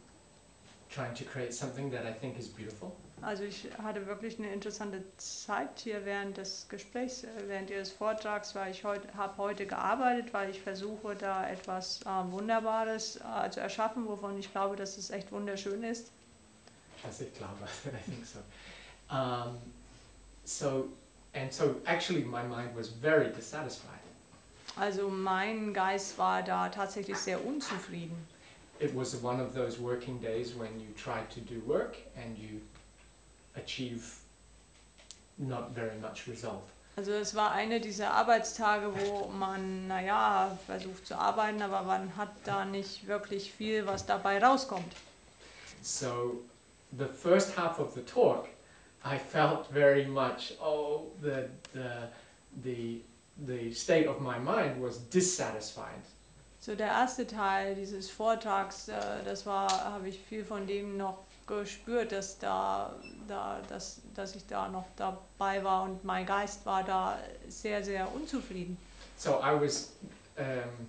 trying to create something that I think is beautiful. Also ich hatte wirklich eine interessante Zeit hier während des Gesprächs, äh, während Ihres Vortrags, weil ich heute habe heute gearbeitet, weil ich versuche da etwas äh, Wunderbares äh, zu erschaffen, wovon ich glaube, dass es echt wunderschön ist. That's it, Klava. I think so. Um, so, and so actually my mind was very dissatisfied. Also mein Geist war da tatsächlich sehr unzufrieden. It was one of those working days when you try to do work and you achieve not very much result. Also es war eine dieser Arbeitstage, wo man, naja, versucht zu arbeiten, aber man hat da nicht wirklich viel, was dabei rauskommt. So the first half of the talk, I felt very much, oh, the, the, the, the state of my mind was dissatisfied. So der erste Teil dieses Vortrags, äh, das war, habe ich viel von dem noch gespürt, dass da, da dass, dass ich da noch dabei war und mein Geist war da sehr, sehr unzufrieden. So I was um,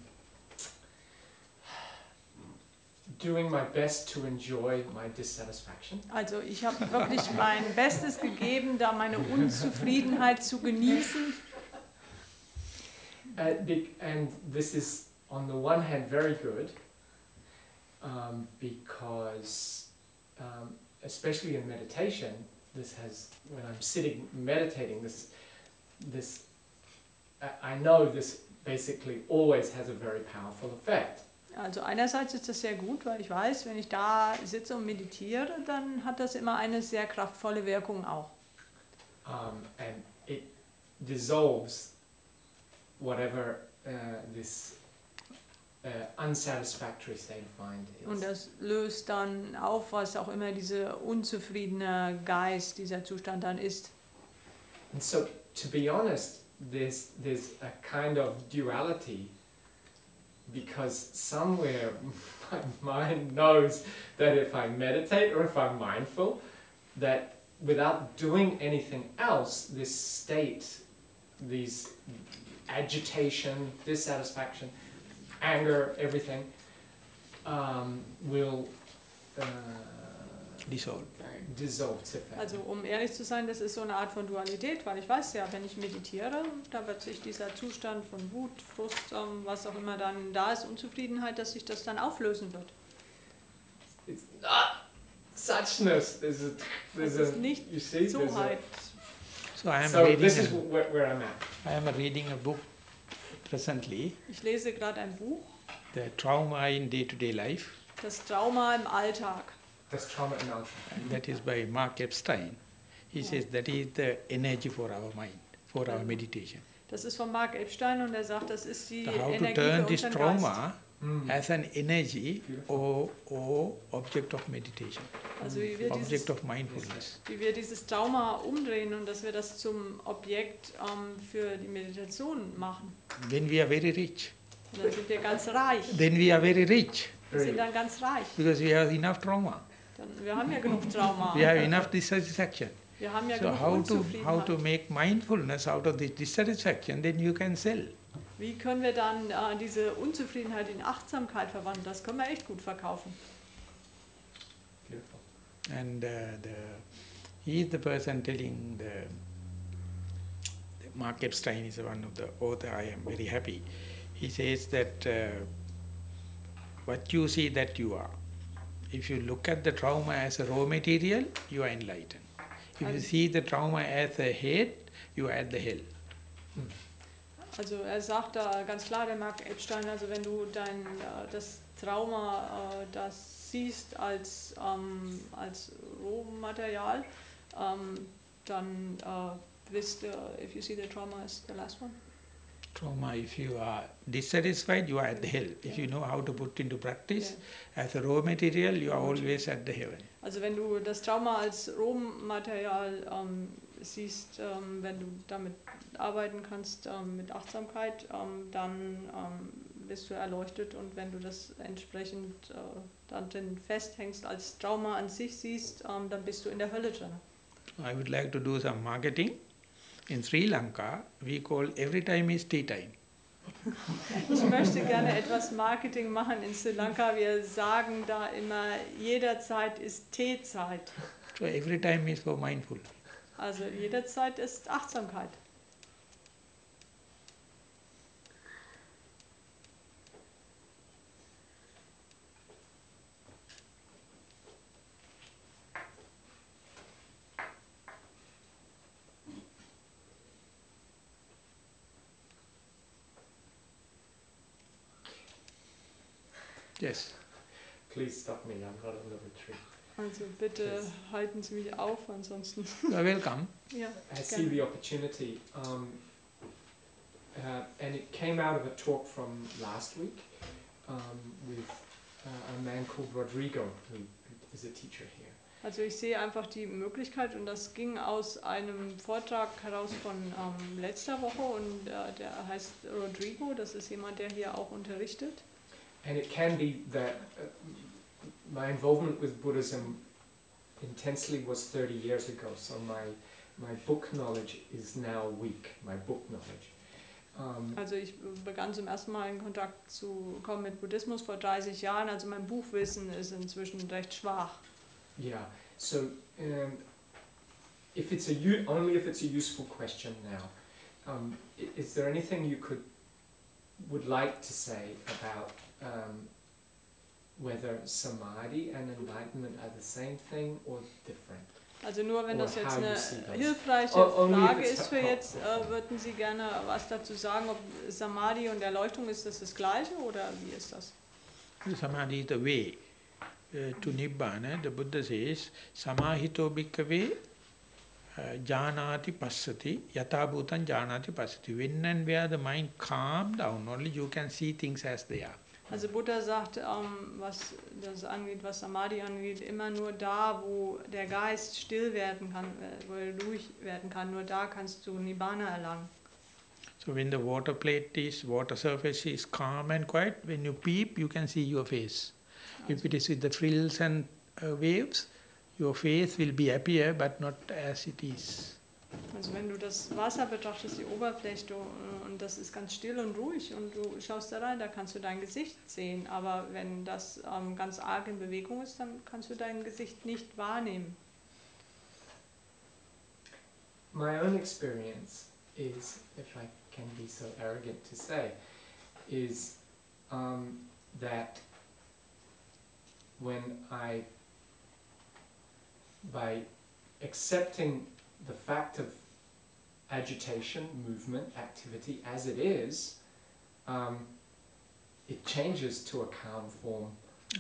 doing my best to enjoy my dissatisfaction. Also ich habe wirklich mein Bestes gegeben, da meine Unzufriedenheit zu genießen. Uh, and this is, on the one hand, very good um, because, um, especially in meditation, this has, when I'm sitting meditating, this, this, I- know this basically always has a very powerful effect. Also einerseits ist das sehr gut, weil ich weiß, wenn ich da sitze und meditiere, dann hat das immer eine sehr kraftvolle Wirkung auch. um, and it dissolves whatever uh, this Äh, unsatisfactory state of mind Und is. das löst dann auf, was auch immer dieser unzufriedene Geist, dieser Zustand dann ist. And so, to be honest, there's, there's a kind of duality because somewhere my mind knows that if I meditate or if I'm mindful, that without doing anything else, this state, these agitation, dissatisfaction, anger, everything, um, will uh, Dissolve. dissolve. Also um ehrlich zu sein, das ist so eine Art von Dualität, weil ich weiß ja, wenn ich meditiere, da wird sich dieser Zustand von Wut, Frust, ähm, was auch immer dann da ist, Unzufriedenheit, dass sich das dann auflösen wird. it's not suchness. There's a, there's Es ist a, nicht you see, a, Soheit. So I am so reading. this is a- where, where I'm at. I am reading a book presently, Ich lese gerade ein Buch, The Trauma in Day-to-Day Life. das Trauma im Alltag. That's trauma ultra. And that is by Mark Epstein. He says that is the energy for our mind, for our meditation. Das ist von Mark Epstein und er sagt, das ist die So how to Energie turn für this unseren Geist. Mm. as an energy Beautiful. or, or object of meditation, Also wie wir, dieses, object of mindfulness. wie wir dieses Trauma umdrehen und dass wir das zum Objekt ähm, für die Meditation machen. When we are very rich, Und dann sind wir ganz reich. then we are very rich Wir sind dann ganz reich. because we have enough trauma. Dann, wir haben ja genug Trauma. We have enough dissatisfaction. Wir haben ja So genug how to how to Unzufriedenheit. make mindfulness out of this dissatisfaction, then you can sell. Wie können wir dann äh, diese Unzufriedenheit in Achtsamkeit verwandeln? Das können wir echt gut verkaufen. Beautiful. And uh, the, he is the person telling the, the Mark Epstein is one of the author. I am very happy. He says that uh, what you see that you are. If you look at the trauma as a raw material, you are enlightened. If you see the trauma as a head, you are at the hell. Also er sagt da ganz klar, der Mark Epstein, also wenn du dein, äh, das Trauma, äh, das siehst als, ähm, als Rohmaterial, ähm, dann äh, bist du, if you see the trauma as the last one. Trauma, if you are dissatisfied, you are at the hell. If you know how to put into practice, as a raw material, you are always at the heaven. Also wenn du das Trauma als Rohmaterial ähm, siehst, ähm, wenn du damit arbeiten kannst ähm, mit Achtsamkeit, ähm, dann ähm, bist du erleuchtet und wenn du das entsprechend äh, dann drin festhängst als Trauma an sich siehst, ähm, dann bist du in der Hölle drin. I would like to do some marketing. In Sri Lanka, we call every time is tea time. Ich möchte gerne etwas Marketing machen in Sri Lanka. Wir sagen da immer, jederzeit ist Teezeit. So every time is for mindful. Also jederzeit ist Achtsamkeit. Yes. Please stop me. I'm not on the. Also bitte Yes. halten Sie mich auf, ansonsten. You are welcome. Ja, I see the opportunity, um, uh, and it came out of a talk from last week um, with uh, a man called Rodrigo, who is a teacher here. also ich sehe einfach die Möglichkeit und das ging aus einem Vortrag heraus von ähm, letzter Woche und äh, der heißt Rodrigo, das ist jemand, der hier auch unterrichtet. And it can be that uh, my involvement with Buddhism intensely was 30 years ago, so my, my book knowledge is now weak, my book knowledge. Um, Also ich begann zum ersten Mal in Kontakt zu kommen mit Buddhismus vor 30 Jahren, also mein Buchwissen ist inzwischen recht schwach. yeah, so um, if it's a only if it's a useful question now, um, is there anything you could would like to say about um, whether samadhi and enlightenment are the same thing or different? Also nur wenn Or das jetzt how you eine hilfreiche O- only if Frage it's ist für jetzt, äh, würden Sie gerne was dazu sagen, ob Samadhi und Erleuchtung ist das das gleiche oder wie ist das? Samadhi is the way uh, to Nibbana. The Buddha says, Samahito bhikkhave uh, janati passati, yata bhutan janati passati. When and where the mind calm down, only you can see things as they are. Also Buddha sagt, ähm, was das angeht, was Samadhi angeht, immer nur da, wo der Geist still werden kann, äh, wo er ruhig werden kann, nur da kannst du Nibbana erlangen. So when the water plate is, water surface is calm and quiet, when you peep, you can see your face. If it is with the frills and uh, waves, your face will be appear, but not as it is. Also wenn du das Wasser betrachtest, die Oberfläche, äh, und das ist ganz still und ruhig und du schaust da rein, da kannst du dein Gesicht sehen. Aber wenn das ähm, ganz arg in Bewegung ist, dann kannst du dein Gesicht nicht wahrnehmen. My own experience is, if I can be so arrogant to say, is um, that when I, by accepting the fact of agitation, movement, activity as it is, um, it changes to a calm form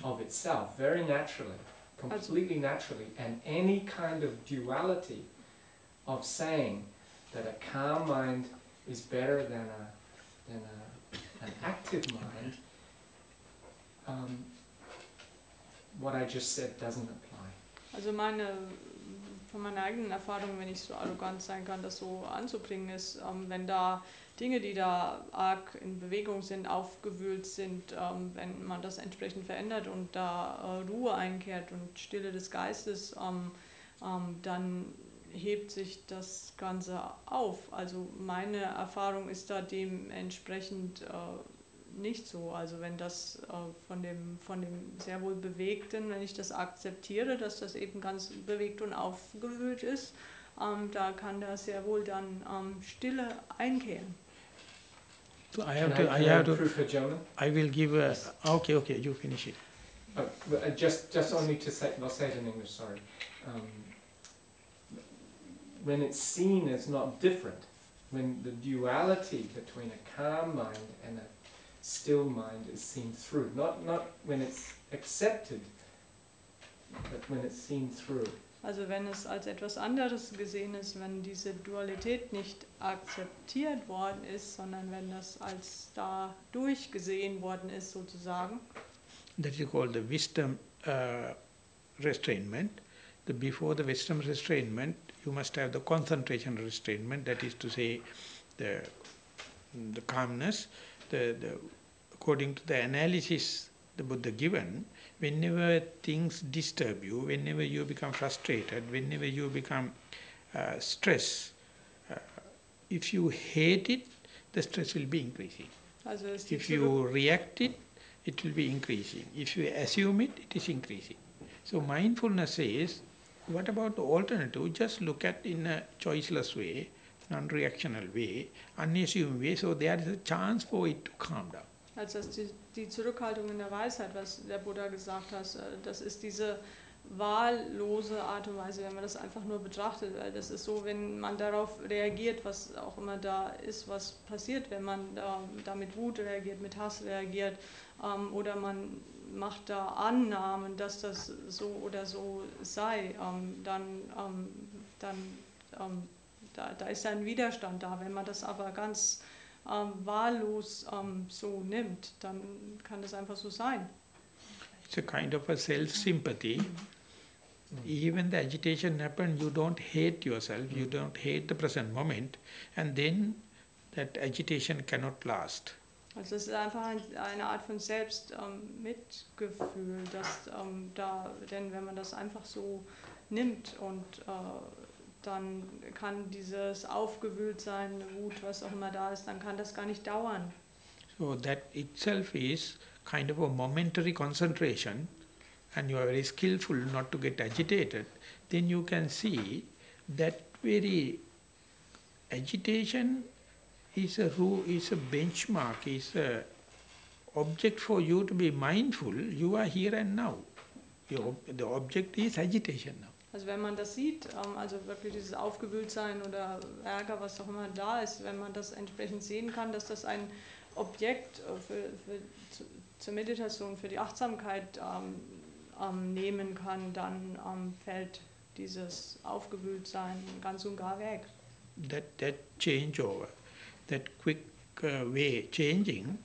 of itself very naturally, completely naturally, and any kind of duality of saying that a calm mind is better than a than a, an active mind, um, what I just said doesn't apply. Also meine, von meiner eigenen Erfahrung, wenn ich so arrogant sein kann, das so anzubringen ist, ähm, wenn da Dinge, die da arg in Bewegung sind, aufgewühlt sind, ähm, wenn man das entsprechend verändert und da äh, Ruhe einkehrt und Stille des Geistes, ähm, ähm, dann hebt sich das Ganze auf. Also meine Erfahrung ist da dementsprechend äh, nicht so. Also wenn das äh, von, dem, von dem sehr wohl Bewegten, wenn ich das akzeptiere, dass das eben ganz bewegt und aufgewühlt ist, ähm, da kann da sehr wohl dann ähm, Stille einkehren. So I Can have to, I can have to, for German? I will give a, okay, okay, you finish it. Uh, just, just only to say, I'll say it in English, sorry. Um, when it's seen as not different, when the duality between a calm mind and a still mind is seen through, not, not when it's accepted, but when it's seen through. Also wenn es als etwas anderes gesehen ist, wenn diese Dualität nicht akzeptiert worden ist, sondern wenn das als da durchgesehen worden ist sozusagen, That is called the wisdom uh, restrainment. The before the wisdom restrainment, you must have the concentration restrainment. That is to say, the the calmness. The, the according to the analysis the Buddha given, whenever things disturb you, whenever you become frustrated, whenever you become uh, stressed, uh, if you hate it, the stress will be increasing. also ist die If you react it, it will be increasing. If you assume it, it is increasing. So mindfulness says, what about the alternative? Just look at in a choiceless way, non-reactional way, unassumed way, so there is a chance for it to calm down. Als das die, die Zurückhaltung in der Weisheit, was der Buddha gesagt hat, äh, das ist diese wahllose Art und Weise, wenn man das einfach nur betrachtet, weil das ist so, wenn man darauf reagiert, was auch immer da ist, was passiert, wenn man da, da mit Wut reagiert, mit Hass reagiert ähm, oder man macht da Annahmen, dass das so oder so sei, ähm, dann, ähm, dann ähm, da, da ist ein Widerstand da. Wenn man das aber ganz wahllos ähm, so nimmt, dann kann das einfach so sein. It's a kind of a self-sympathy. Even the agitation happens, you don't hate yourself, you don't hate the present moment, and then that agitation cannot last. Also es ist einfach ein, eine Art von Selbstmitgefühl, dass ähm, da, denn wenn man das einfach so nimmt und äh, dann kann dieses Aufgewühltsein, Wut, was auch immer da ist, dann kann das gar nicht dauern. So that itself is kind of a momentary concentration and you are very skillful not to get agitated, then you can see that very agitation is a is a benchmark, is a object for you to be mindful, you are here and now. Your, the object is agitation now. Also wenn man das sieht, ähm, also wirklich dieses Aufgewühltsein oder Ärger, was auch immer da ist, wenn man das entsprechend sehen kann, dass das ein Objekt äh, für, für, zu, zur Meditation, für die Achtsamkeit ähm, ähm, nehmen kann, dann ähm, fällt dieses Aufgewühltsein ganz und gar weg. That, that changeover, that quick uh, way changing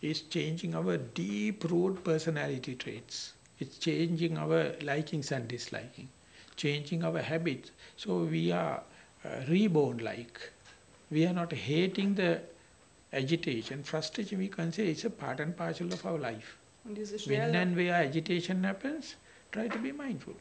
is changing our deep-root personality traits. It's changing our likings and disliking, changing our habits. So we are uh, reborn like. We are not hating the agitation. Frustration we can say it's a part and parcel of our life. Und diese When schnelle, and where agitation happens, try to be mindful.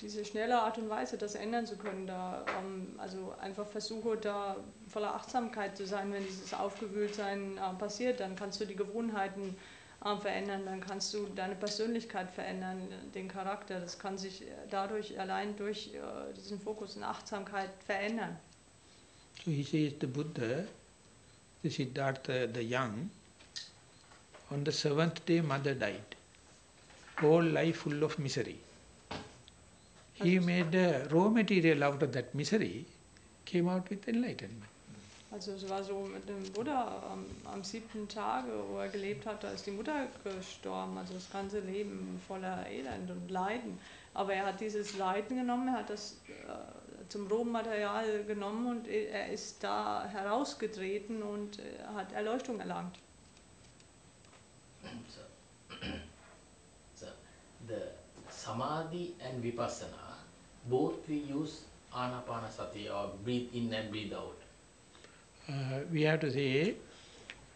diese schnelle Art und Weise, das ändern zu können, da ähm, also einfach versuche da voller Achtsamkeit zu sein, wenn dieses Aufgewühltsein äh, passiert, dann kannst du die Gewohnheiten verändern, dann kannst du deine Persönlichkeit verändern, den Charakter. Das kann sich dadurch allein durch äh, diesen Fokus in Achtsamkeit verändern. So he says the Buddha, the Siddhartha, the young, on the seventh day mother died. Whole life full of misery. He made a raw material out of that misery, came out with enlightenment. Also es war so mit dem Buddha am, am siebten Tage, wo er gelebt hat, da ist die Mutter gestorben, also das ganze Leben voller Elend und Leiden. Aber er hat dieses Leiden genommen, er hat das äh, zum Rohmaterial genommen und er ist da herausgetreten und äh, hat Erleuchtung erlangt. So, so the samadhi and vipassana, both we use anapanasati or breathe in and breathe out. Uh, we have to say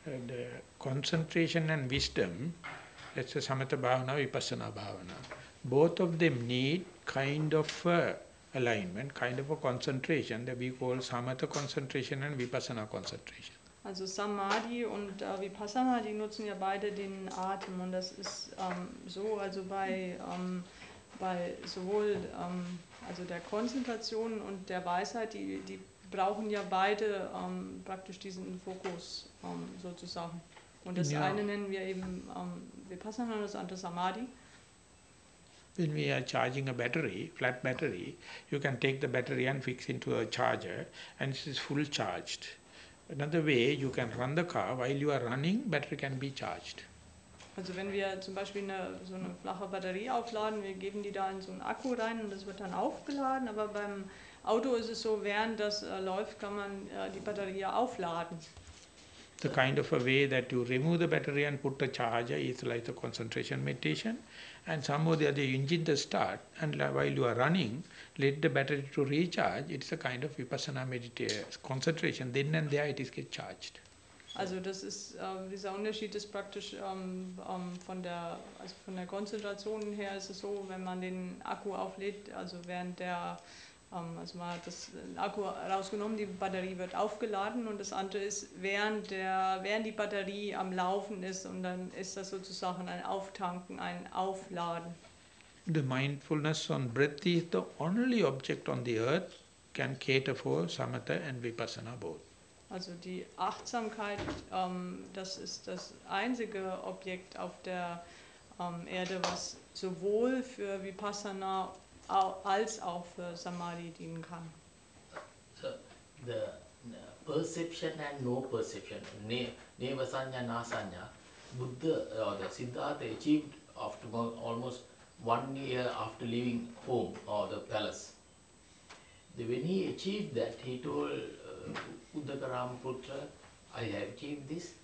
uh, the concentration and wisdom, that's the samatha bhavana, vipassana bhavana. Both of them need kind of uh, alignment, kind of a concentration that we call samatha concentration and vipassana concentration. Also Samadhi und äh, Vipassana, die nutzen ja beide den Atem und das ist ähm, so, also bei, ähm, bei sowohl ähm, also der Konzentration und der Weisheit, die, die brauchen ja beide ähm, praktisch diesen Fokus ähm, sozusagen. Und das Ja. eine nennen wir eben ähm, Vipassana und das andere Samadhi. When we are charging a battery, flat battery, you can take the battery and fix into a charger and it is full charged. Another way, you can run the car, while you are running, battery can be charged. Also wenn wir zum Beispiel eine, so eine flache Batterie aufladen, wir geben die da in so einen Akku rein und das wird dann aufgeladen, aber beim Auto ist es so, während das äh, läuft, kann man äh, die Batterie aufladen. The kind of a way that you remove the battery and put the charger is like the concentration meditation. And somehow the other engine the start and while you are running, let the battery to recharge. It's a kind of vipassana meditation, concentration. Then and there it is get charged. Also das ist, ähm, dieser Unterschied ist praktisch ähm, ähm, von, der, also von der Konzentration her ist es so, wenn man den Akku auflädt, also während der, also man hat das den Akku rausgenommen, die Batterie wird aufgeladen und das andere ist, während, der, während die Batterie am Laufen ist und dann ist das sozusagen ein Auftanken, ein Aufladen. The mindfulness on breath is the only object on the earth can cater for samatha and vipassana both. Also die Achtsamkeit, ähm, das ist das einzige Objekt auf der ähm, Erde, was sowohl für Vipassana als auch für Samadhi dienen kann. So the uh, perception and no perception, ne, nevasanya, nasanya, Buddha or the Siddhartha achieved after almost one year after leaving home or the palace. The, when he achieved that, he told uh, Uddaka Ramaputra, I have achieved this.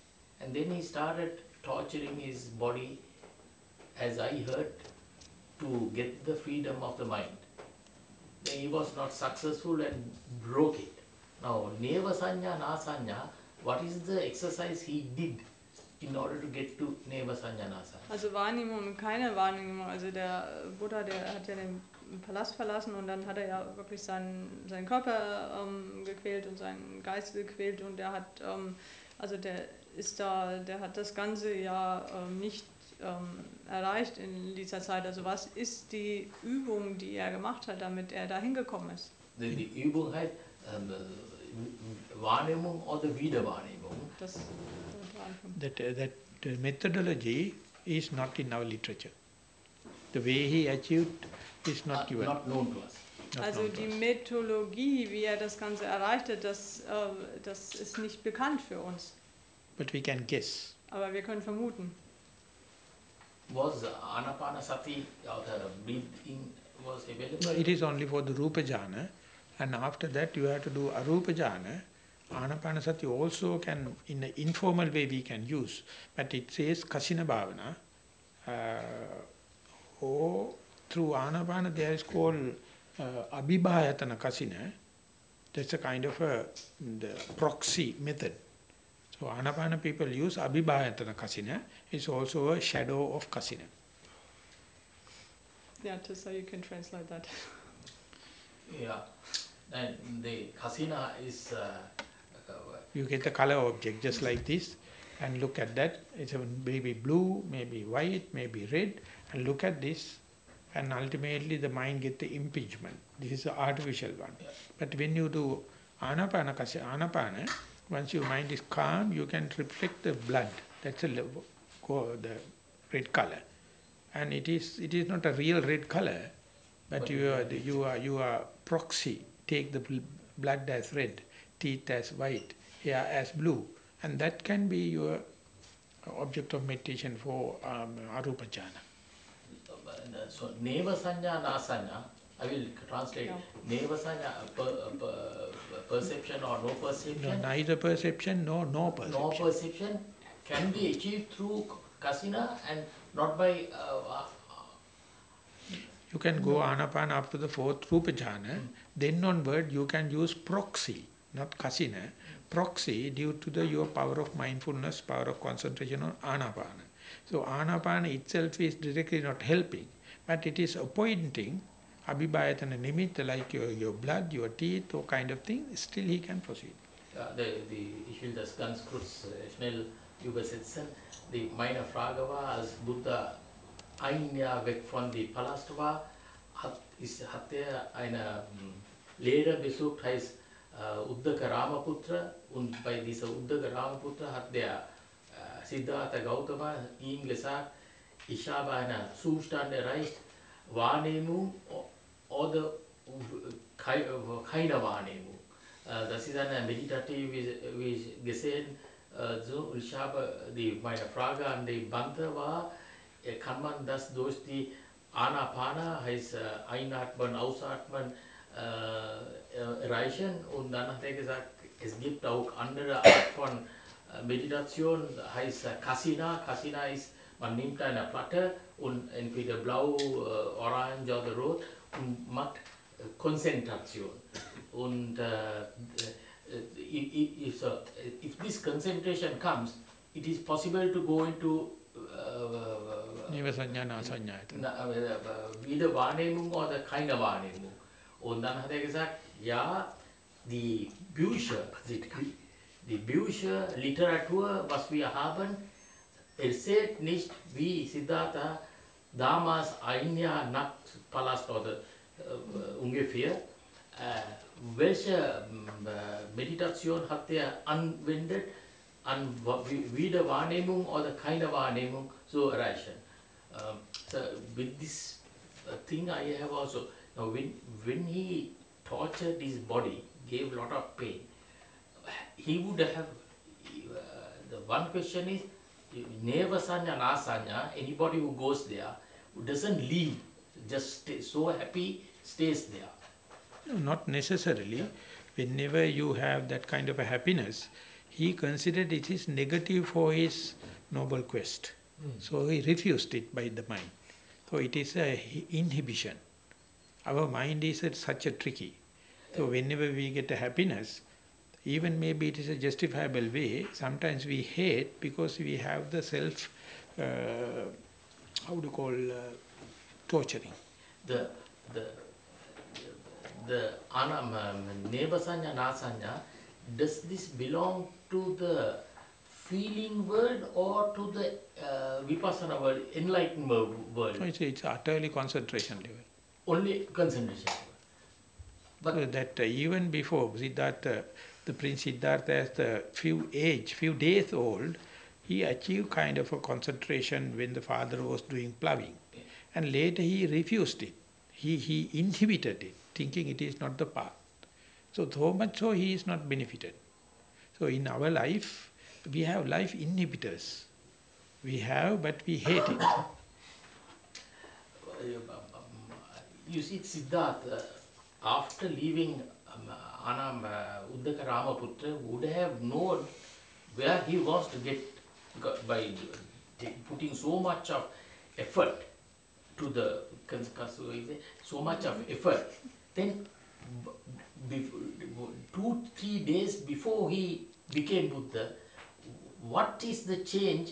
And then he started torturing his body, as I heard, to get the freedom of the mind. He was not successful and broke it. Now, Neva Sanya, Nasanya, what is the exercise he did in order to get to Neva Sanya, Nasanya? Also Wahrnehmung und keine Wahrnehmung. Also der Buddha, der hat ja den Palast verlassen und dann hat er ja wirklich seinen, seinen Körper ähm, gequält und seinen Geist gequält und der hat, ähm, also der ist da, der hat das ganze ja ähm, nicht ähm, erreicht in dieser Zeit. Also was ist die Übung, die er gemacht hat, damit er da hingekommen ist? Die, die Übung heißt ähm, äh, Wahrnehmung oder Wiederwahrnehmung. Das. That, uh, that methodology is not in our literature. The way he achieved is not Uh, given. not known to us. not Also die. Methodologie, wie er das Ganze erreicht hat, das, äh, das ist nicht bekannt für uns. But we can guess. Aber wir können vermuten. Was Anapanasati or the breathing was available? No, it is only for the Rupa Jhana and after that you have to do Arupa Jhana Anapanasati also can, in an informal way we can use, but it says Kasina Bhavana. Uh, or through Anapana there is called uh, Abhibhayatana Kasina. That's a kind of a the proxy method. So Anapana people use Abhibhayatana Kasina. It's also a shadow of Kasina. Yeah, just so you can translate that. Yeah. And the Kasina is... Uh, uh, you get the color object just like this and look at that. It's a maybe blue, maybe white, maybe red and look at this and ultimately the mind get the impingement. This is the artificial one. Yeah. But when you do anapana, Kasina, anapana, once your mind is calm, you can reflect the blood. That's a the red color, and it is it is not a real red color, but, but you are you are you are proxy. Take the blood as red, teeth as white, hair as blue, and that can be your object of meditation for um, arupa jhana. So, neva sanya, na sanya, I will translate. No. Neva sanya, per, per, perception or no perception? No, neither perception nor no perception. No perception can be achieved through kasina and not by... Uh, you can go anapana up to the fourth rupa jhana, mm. then onward you can use proxy, not kasina, proxy due to the your power of mindfulness, power of concentration on anapana. So anapana itself is directly not helping, but it is appointing abhibhayatana nimitta like your, your blood, your teeth or kind of thing, still he can proceed. Ja, die, die, ich will das ganz kurz äh, schnell übersetzen. Die, meine Frage war, als Buddha ein Jahr weg von dem Palast war, hat, ist, hat er eine hm, Lehrer besucht, heißt äh, Uddaka Ramaputra. Und bei dieser Uddaka Ramaputra hat der äh, Siddhartha Gautama ihm gesagt, ich habe einen Zustand erreicht, Wahrnehmung oder keine Wahrnehmung. Das ist eine meditative gesehen. So, ich habe die, meine Frage an die Bante war, kann man das durch die Anapana, heißt Einatmen, Ausatmen, erreichen? Und dann hat er gesagt, es gibt auch andere Art von Meditation, heißt Kasina. Kasina ist, man nimmt eine Platte und entweder blau, orange oder rot macht Konzentration. Und uh, if, uh, if this concentration comes, it is possible to go into wieder Wahrnehmung oder keine Wahrnehmung. Und dann hat er gesagt, ja, die Bücher, die, die Bücher, Literatur, was wir haben, erzählt nicht, wie Siddhartha damals ein Jahr nach Palast oder äh, ungefähr, äh, welche äh, Meditation hat er anwendet, an Wiederwahrnehmung oder keine Wahrnehmung zu erreichen. Um, so with this thing I have also, now when, when he tortured his body, gave a lot of pain, he would have, uh, the one question is, never sanya, na anybody who goes there, who doesn't leave just so happy stays there. No, not necessarily. Whenever you have that kind of a happiness, he considered it is negative for his noble quest. Mm. So he refused it by the mind. So it is a inhibition. Our mind is such a tricky. So whenever we get a happiness, even maybe it is a justifiable way, sometimes we hate because we have the self, uh, how do you call, uh, torturing. The the the anam nebasanya nasanya does this belong to the feeling world or to the uh, vipassana world, enlightened world? No, it's, it's utterly concentration level. Only concentration level. But so that uh, even before Siddhartha, the Prince Siddhartha as the few age, few days old, he achieved kind of a concentration when the father was doing ploughing. And later he refused it. He, he inhibited it, thinking it is not the path. So, so much so he is not benefited. So in our life, we have life inhibitors. We have, but we hate it. You see, Siddhartha, after leaving um, Anam uh, Uddaka Ramaputra would have known where he wants to get by putting so much of effort to the so much of effort, then two three days before he became Buddha, what is the change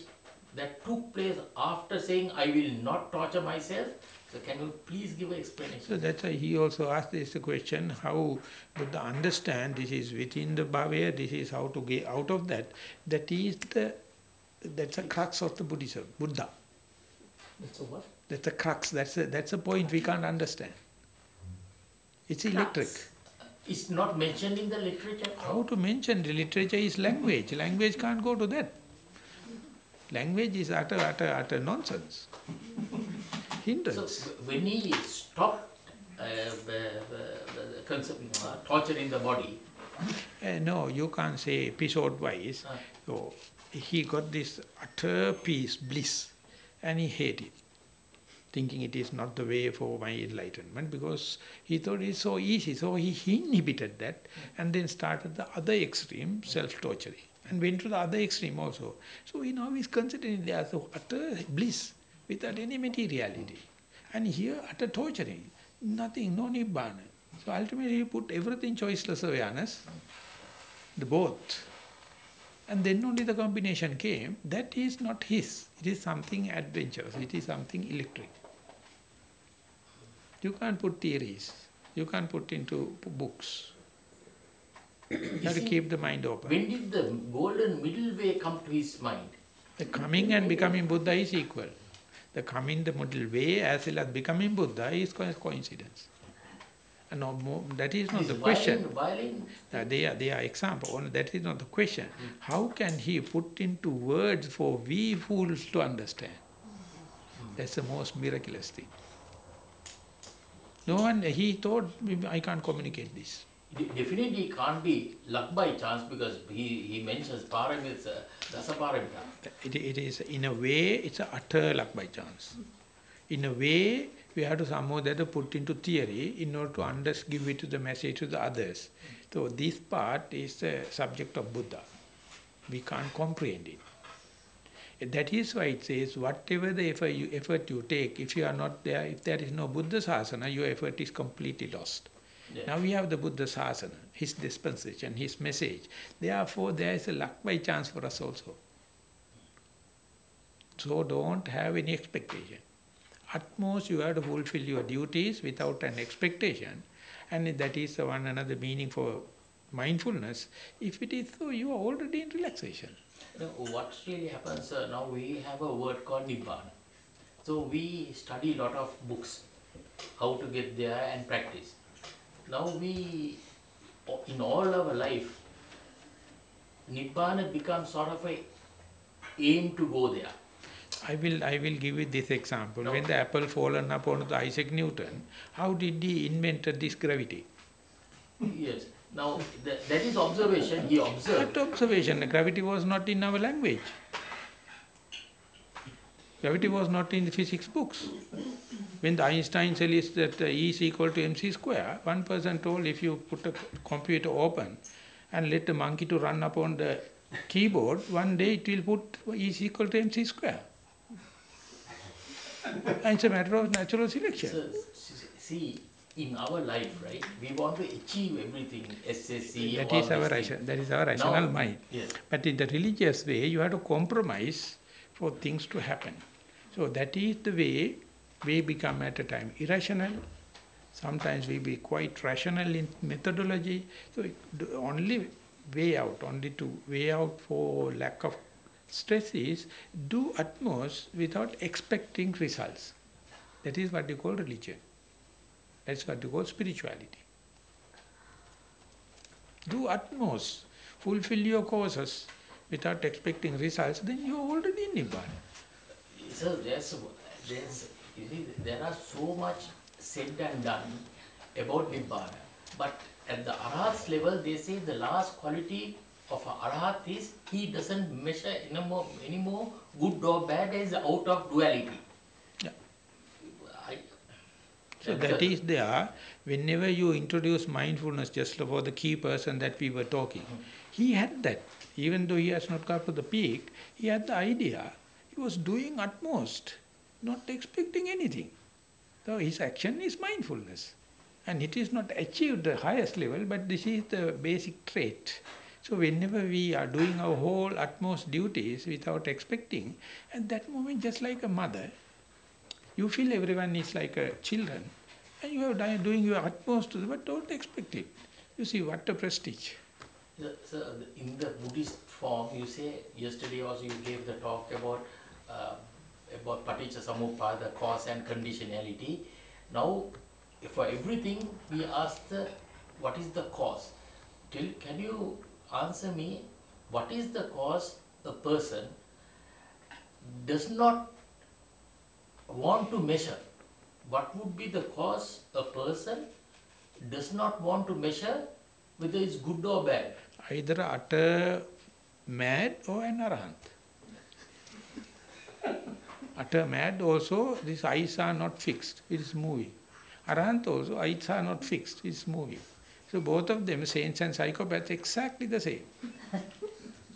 that took place after saying I will not torture myself? So can you please give an explanation? So that's why he also asked this question, how Buddha understand this is within the bhavya, this is how to get out of that. That is the, that's the crux of the Buddhism, Buddha. That's a what? That's the crux, that's a, that's a point we can't understand. It's electric. It's not mentioned in the literature. How to mention the literature is language. Language can't go to that. Language is utter, utter, utter nonsense. So Hindrance. w- when he stopped uh, uh, torturing the body, Uh, no, you can't say episode wise. Ah. So he got this utter peace, bliss, and he hated, thinking it is not the way for my enlightenment because he thought it's so easy. So he inhibited that and then started the other extreme, self-torturing, and went to the other extreme also. So he now is considering there as utter bliss without any materiality. And here utter torturing, nothing, no nibbana. So ultimately he put everything choiceless awareness, the both. And then only the combination came. That is not his. It is something adventurous. It is something electric. You can't put theories. You can't put into books. You have to keep the mind open. when did the golden middle way come to his mind? The coming and becoming Buddha is equal. The coming the middle way as well as becoming Buddha is co- coincidence. And no that is not This the question. violin, violin they are they are example. That is not the question. Hmm. How can he put into words for we fools to understand? Hmm. That's the most miraculous thing. No one he thought I can't communicate this. definitely can't be luck by chance because he, he mentions paramits, uh, dasaparamita. It, it is in a way it's a utter luck by chance. In a way we have to somehow that put into theory in order to under, give it to the message to the others. So this part is the subject of Buddha. We can't comprehend it. That is why it says whatever the effort you, effort you take, if you are not there, if there is no Buddha Sasana, your effort is completely lost. Yeah. Now we have the Buddha Sasana, his dispensation, his message. Therefore there is a luck by chance for us also. So don't have any expectation. At most you have to fulfill your duties without an expectation. And that is the one another meaning for mindfulness. If it is so, you are already in relaxation. You know, what really happens uh, now we have a word called Nibbana. So we study a lot of books, how to get there and practice. Now we, in all our life, Nibbana becomes sort of a aim to go there. I will, I will give you this example. No. When the apple fallen upon the Isaac Newton, how did he invented this gravity? Yes. Now that, that is observation. He observed. That observation, gravity was not in our language. Gravity was not in the physics books. When the Einstein said is that E is equal to mc square, one person told if you put a computer open and let the monkey to run upon the keyboard, one day it will put E is equal to mc square. and it's a matter of natural selection. So, see, in our life, right, we want to achieve everything, SSC, That is our these ration, that is our rational Now- mind. Yes. But in the religious way, you have to compromise for things to happen. So that is the way we become at a time irrational. Sometimes we be quite rational in methodology. So the only way out, only to way out for lack of stress is do utmost without expecting results. That is what you call religion. That's what you call spirituality. Do utmost, fulfill your causes without expecting results, then you are already in Nibbana. So there's, there's, you see, there are so much said and done about Nibbana. But at the Arhat's level, they say the last quality of Arhat is he doesn't measure anymore, anymore good or bad as out of duality. So that is there. Whenever you introduce mindfulness, just for the key person that we were talking, hmm. he had that. Even though he has not got to the peak, he had the idea. He was doing utmost, not expecting anything. So his action is mindfulness. And it is not achieved the highest level, but this is the basic trait. So whenever we are doing our whole utmost duties without expecting, at that moment just like a mother, you feel everyone is like a children, and you are doing your utmost, but don't expect it. You see what a prestige. The- the- in the Buddhist form, you say yesterday also you gave the talk about uh, about paticca samuppada, cause and conditionality. Now, for everything we ask the what is the cause? Can you answer me what is the cause a person does not want to measure? What would be the cause a person does not want to measure whether it's good or bad? Either utter mad or an arahant. utter mad also, these eyes are not fixed, it is moving. Arahant also, eyes are not fixed, it is moving. So both of them, saints and psychopaths, exactly the same.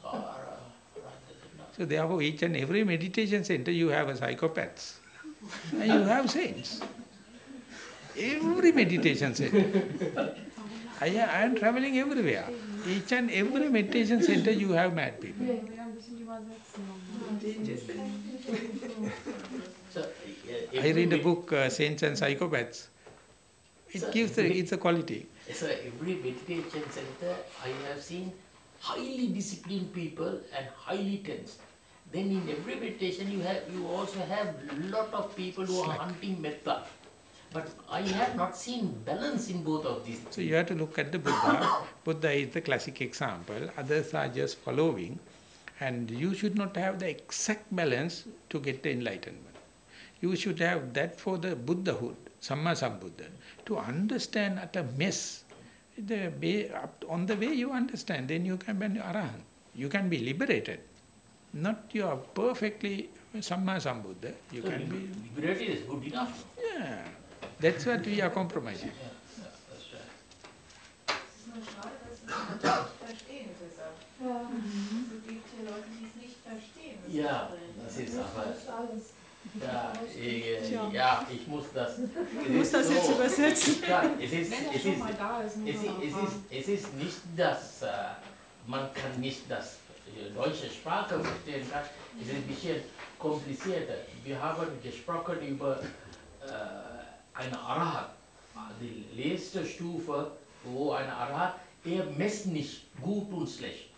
So, uh, rather than not- So therefore each and every meditation center you have a psychopaths and you have saints. Every meditation center. I, am- I am traveling everywhere. Each and every meditation center you have mad people. I read a book, uh, Saints and Psychopaths. It gives the, every- it's a quality. So every meditation center, I have seen highly disciplined people and highly tense. Then in every meditation, you have you also have lot of people who are hunting metta. But I have not seen balance in both of these. So you have to look at the Buddha. Buddha is the classic example. Others are just following. And you should not have the exact balance to get the enlightenment. You should have that for the Buddhahood, Samma Sambuddha. To understand at a mess, the way, on the way you understand, then you can be an Arahant. You can be liberated. Not you are perfectly Samma Sambuddha. You So can be, lib- liberated is good enough. yeah. That's what we are compromising. Yeah, yeah, that's right. Es ist nur schade, dass es manche nicht verstehen, deshalb. Es gibt hier Leute, die es nicht verstehen. was Ja, sie sprechen. das ist aber. Ja, äh, Tja. ja, ich muss das. Ich muss das jetzt übersetzen. Ja, es ist, es ist, da ist, Es, es, ist, es ist nicht, dass äh, man kann nicht das äh, deutsche Sprache verstehen kann. Ist ein bisschen komplizierter. Wir haben gesprochen über äh, eine Arahat, die letzte Stufe, wo eine Arahat, er messt nicht gut und schlecht.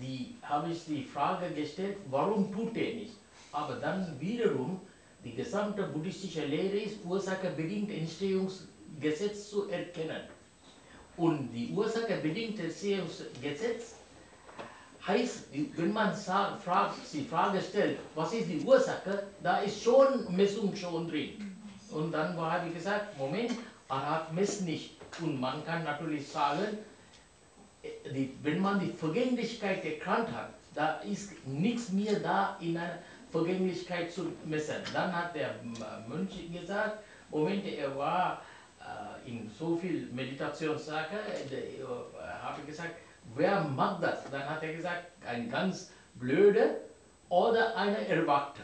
Die habe ich die Frage gestellt, warum tut er nicht? Aber dann wiederum, die gesamte buddhistische Lehre ist, Ursache-bedingt Entstehungsgesetz zu erkennen. Und die ursache-bedingte Entstehungsgesetz heißt, wenn man fragt, die Frage stellt, was ist die Ursache, da ist schon Messung schon drin. Und dann habe ich gesagt, Moment, Arhat messt nicht. Und man kann natürlich sagen, die, wenn man die Vergänglichkeit erkannt hat, da ist nichts mehr da in einer Vergänglichkeit zu messen. Dann hat der Mönch gesagt, Moment, er war äh, in so viel Meditationssache, äh, habe gesagt, wer macht das? Dann hat er gesagt, ein ganz blöde oder eine Erwachte.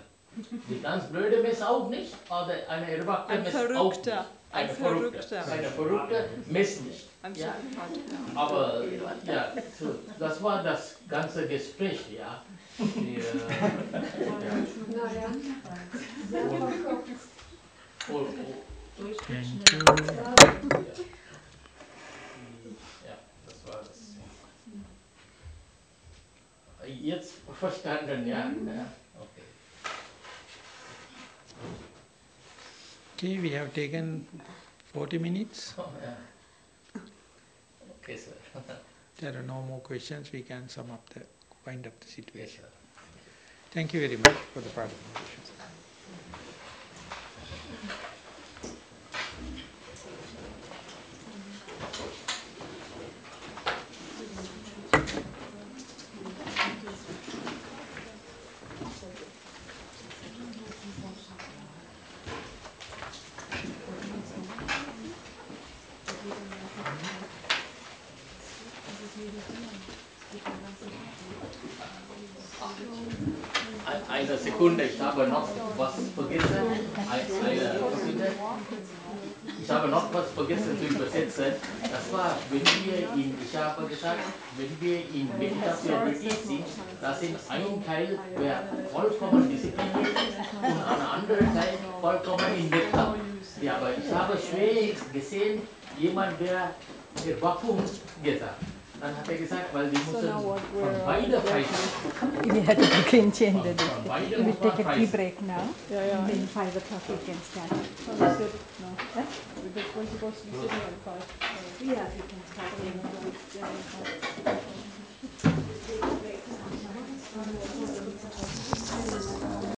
Die ganz blöde messt auch nicht, oder eine Erwachte Ein messt auch nicht. Verrückter. Ein Eine Verrückte. Verrückter. Eine Verrückte messt nicht. Ja. Ja. Aber ja, so, das war das ganze Gespräch, ja. Die, äh, oh, oh, Thank you. Jetzt verstanden, ja? Mhm. ja. Okay. Okay, we have taken 40 minutes. Oh, ja. Okay, sir. There are no more questions. We can sum up the, wind up the situation. sir. Thank you very much for the participation. Habe noch was vergessen. Ich habe noch was vergessen zu übersetzen. Das war, wenn wir in, ich habe gesagt, wenn wir in Meditation Retreat sind, da sind ein Teil, der vollkommen diszipliniert und ein anderer Teil vollkommen in Mekka. Ja, aber ich habe schwer gesehen, jemand, der Erwachung gesagt. and have So now what we're. We had to change the distance. We will take a tea break now. Yeah, yeah. And five o'clock we. So we sit now. Huh? We're supposed to be sitting at we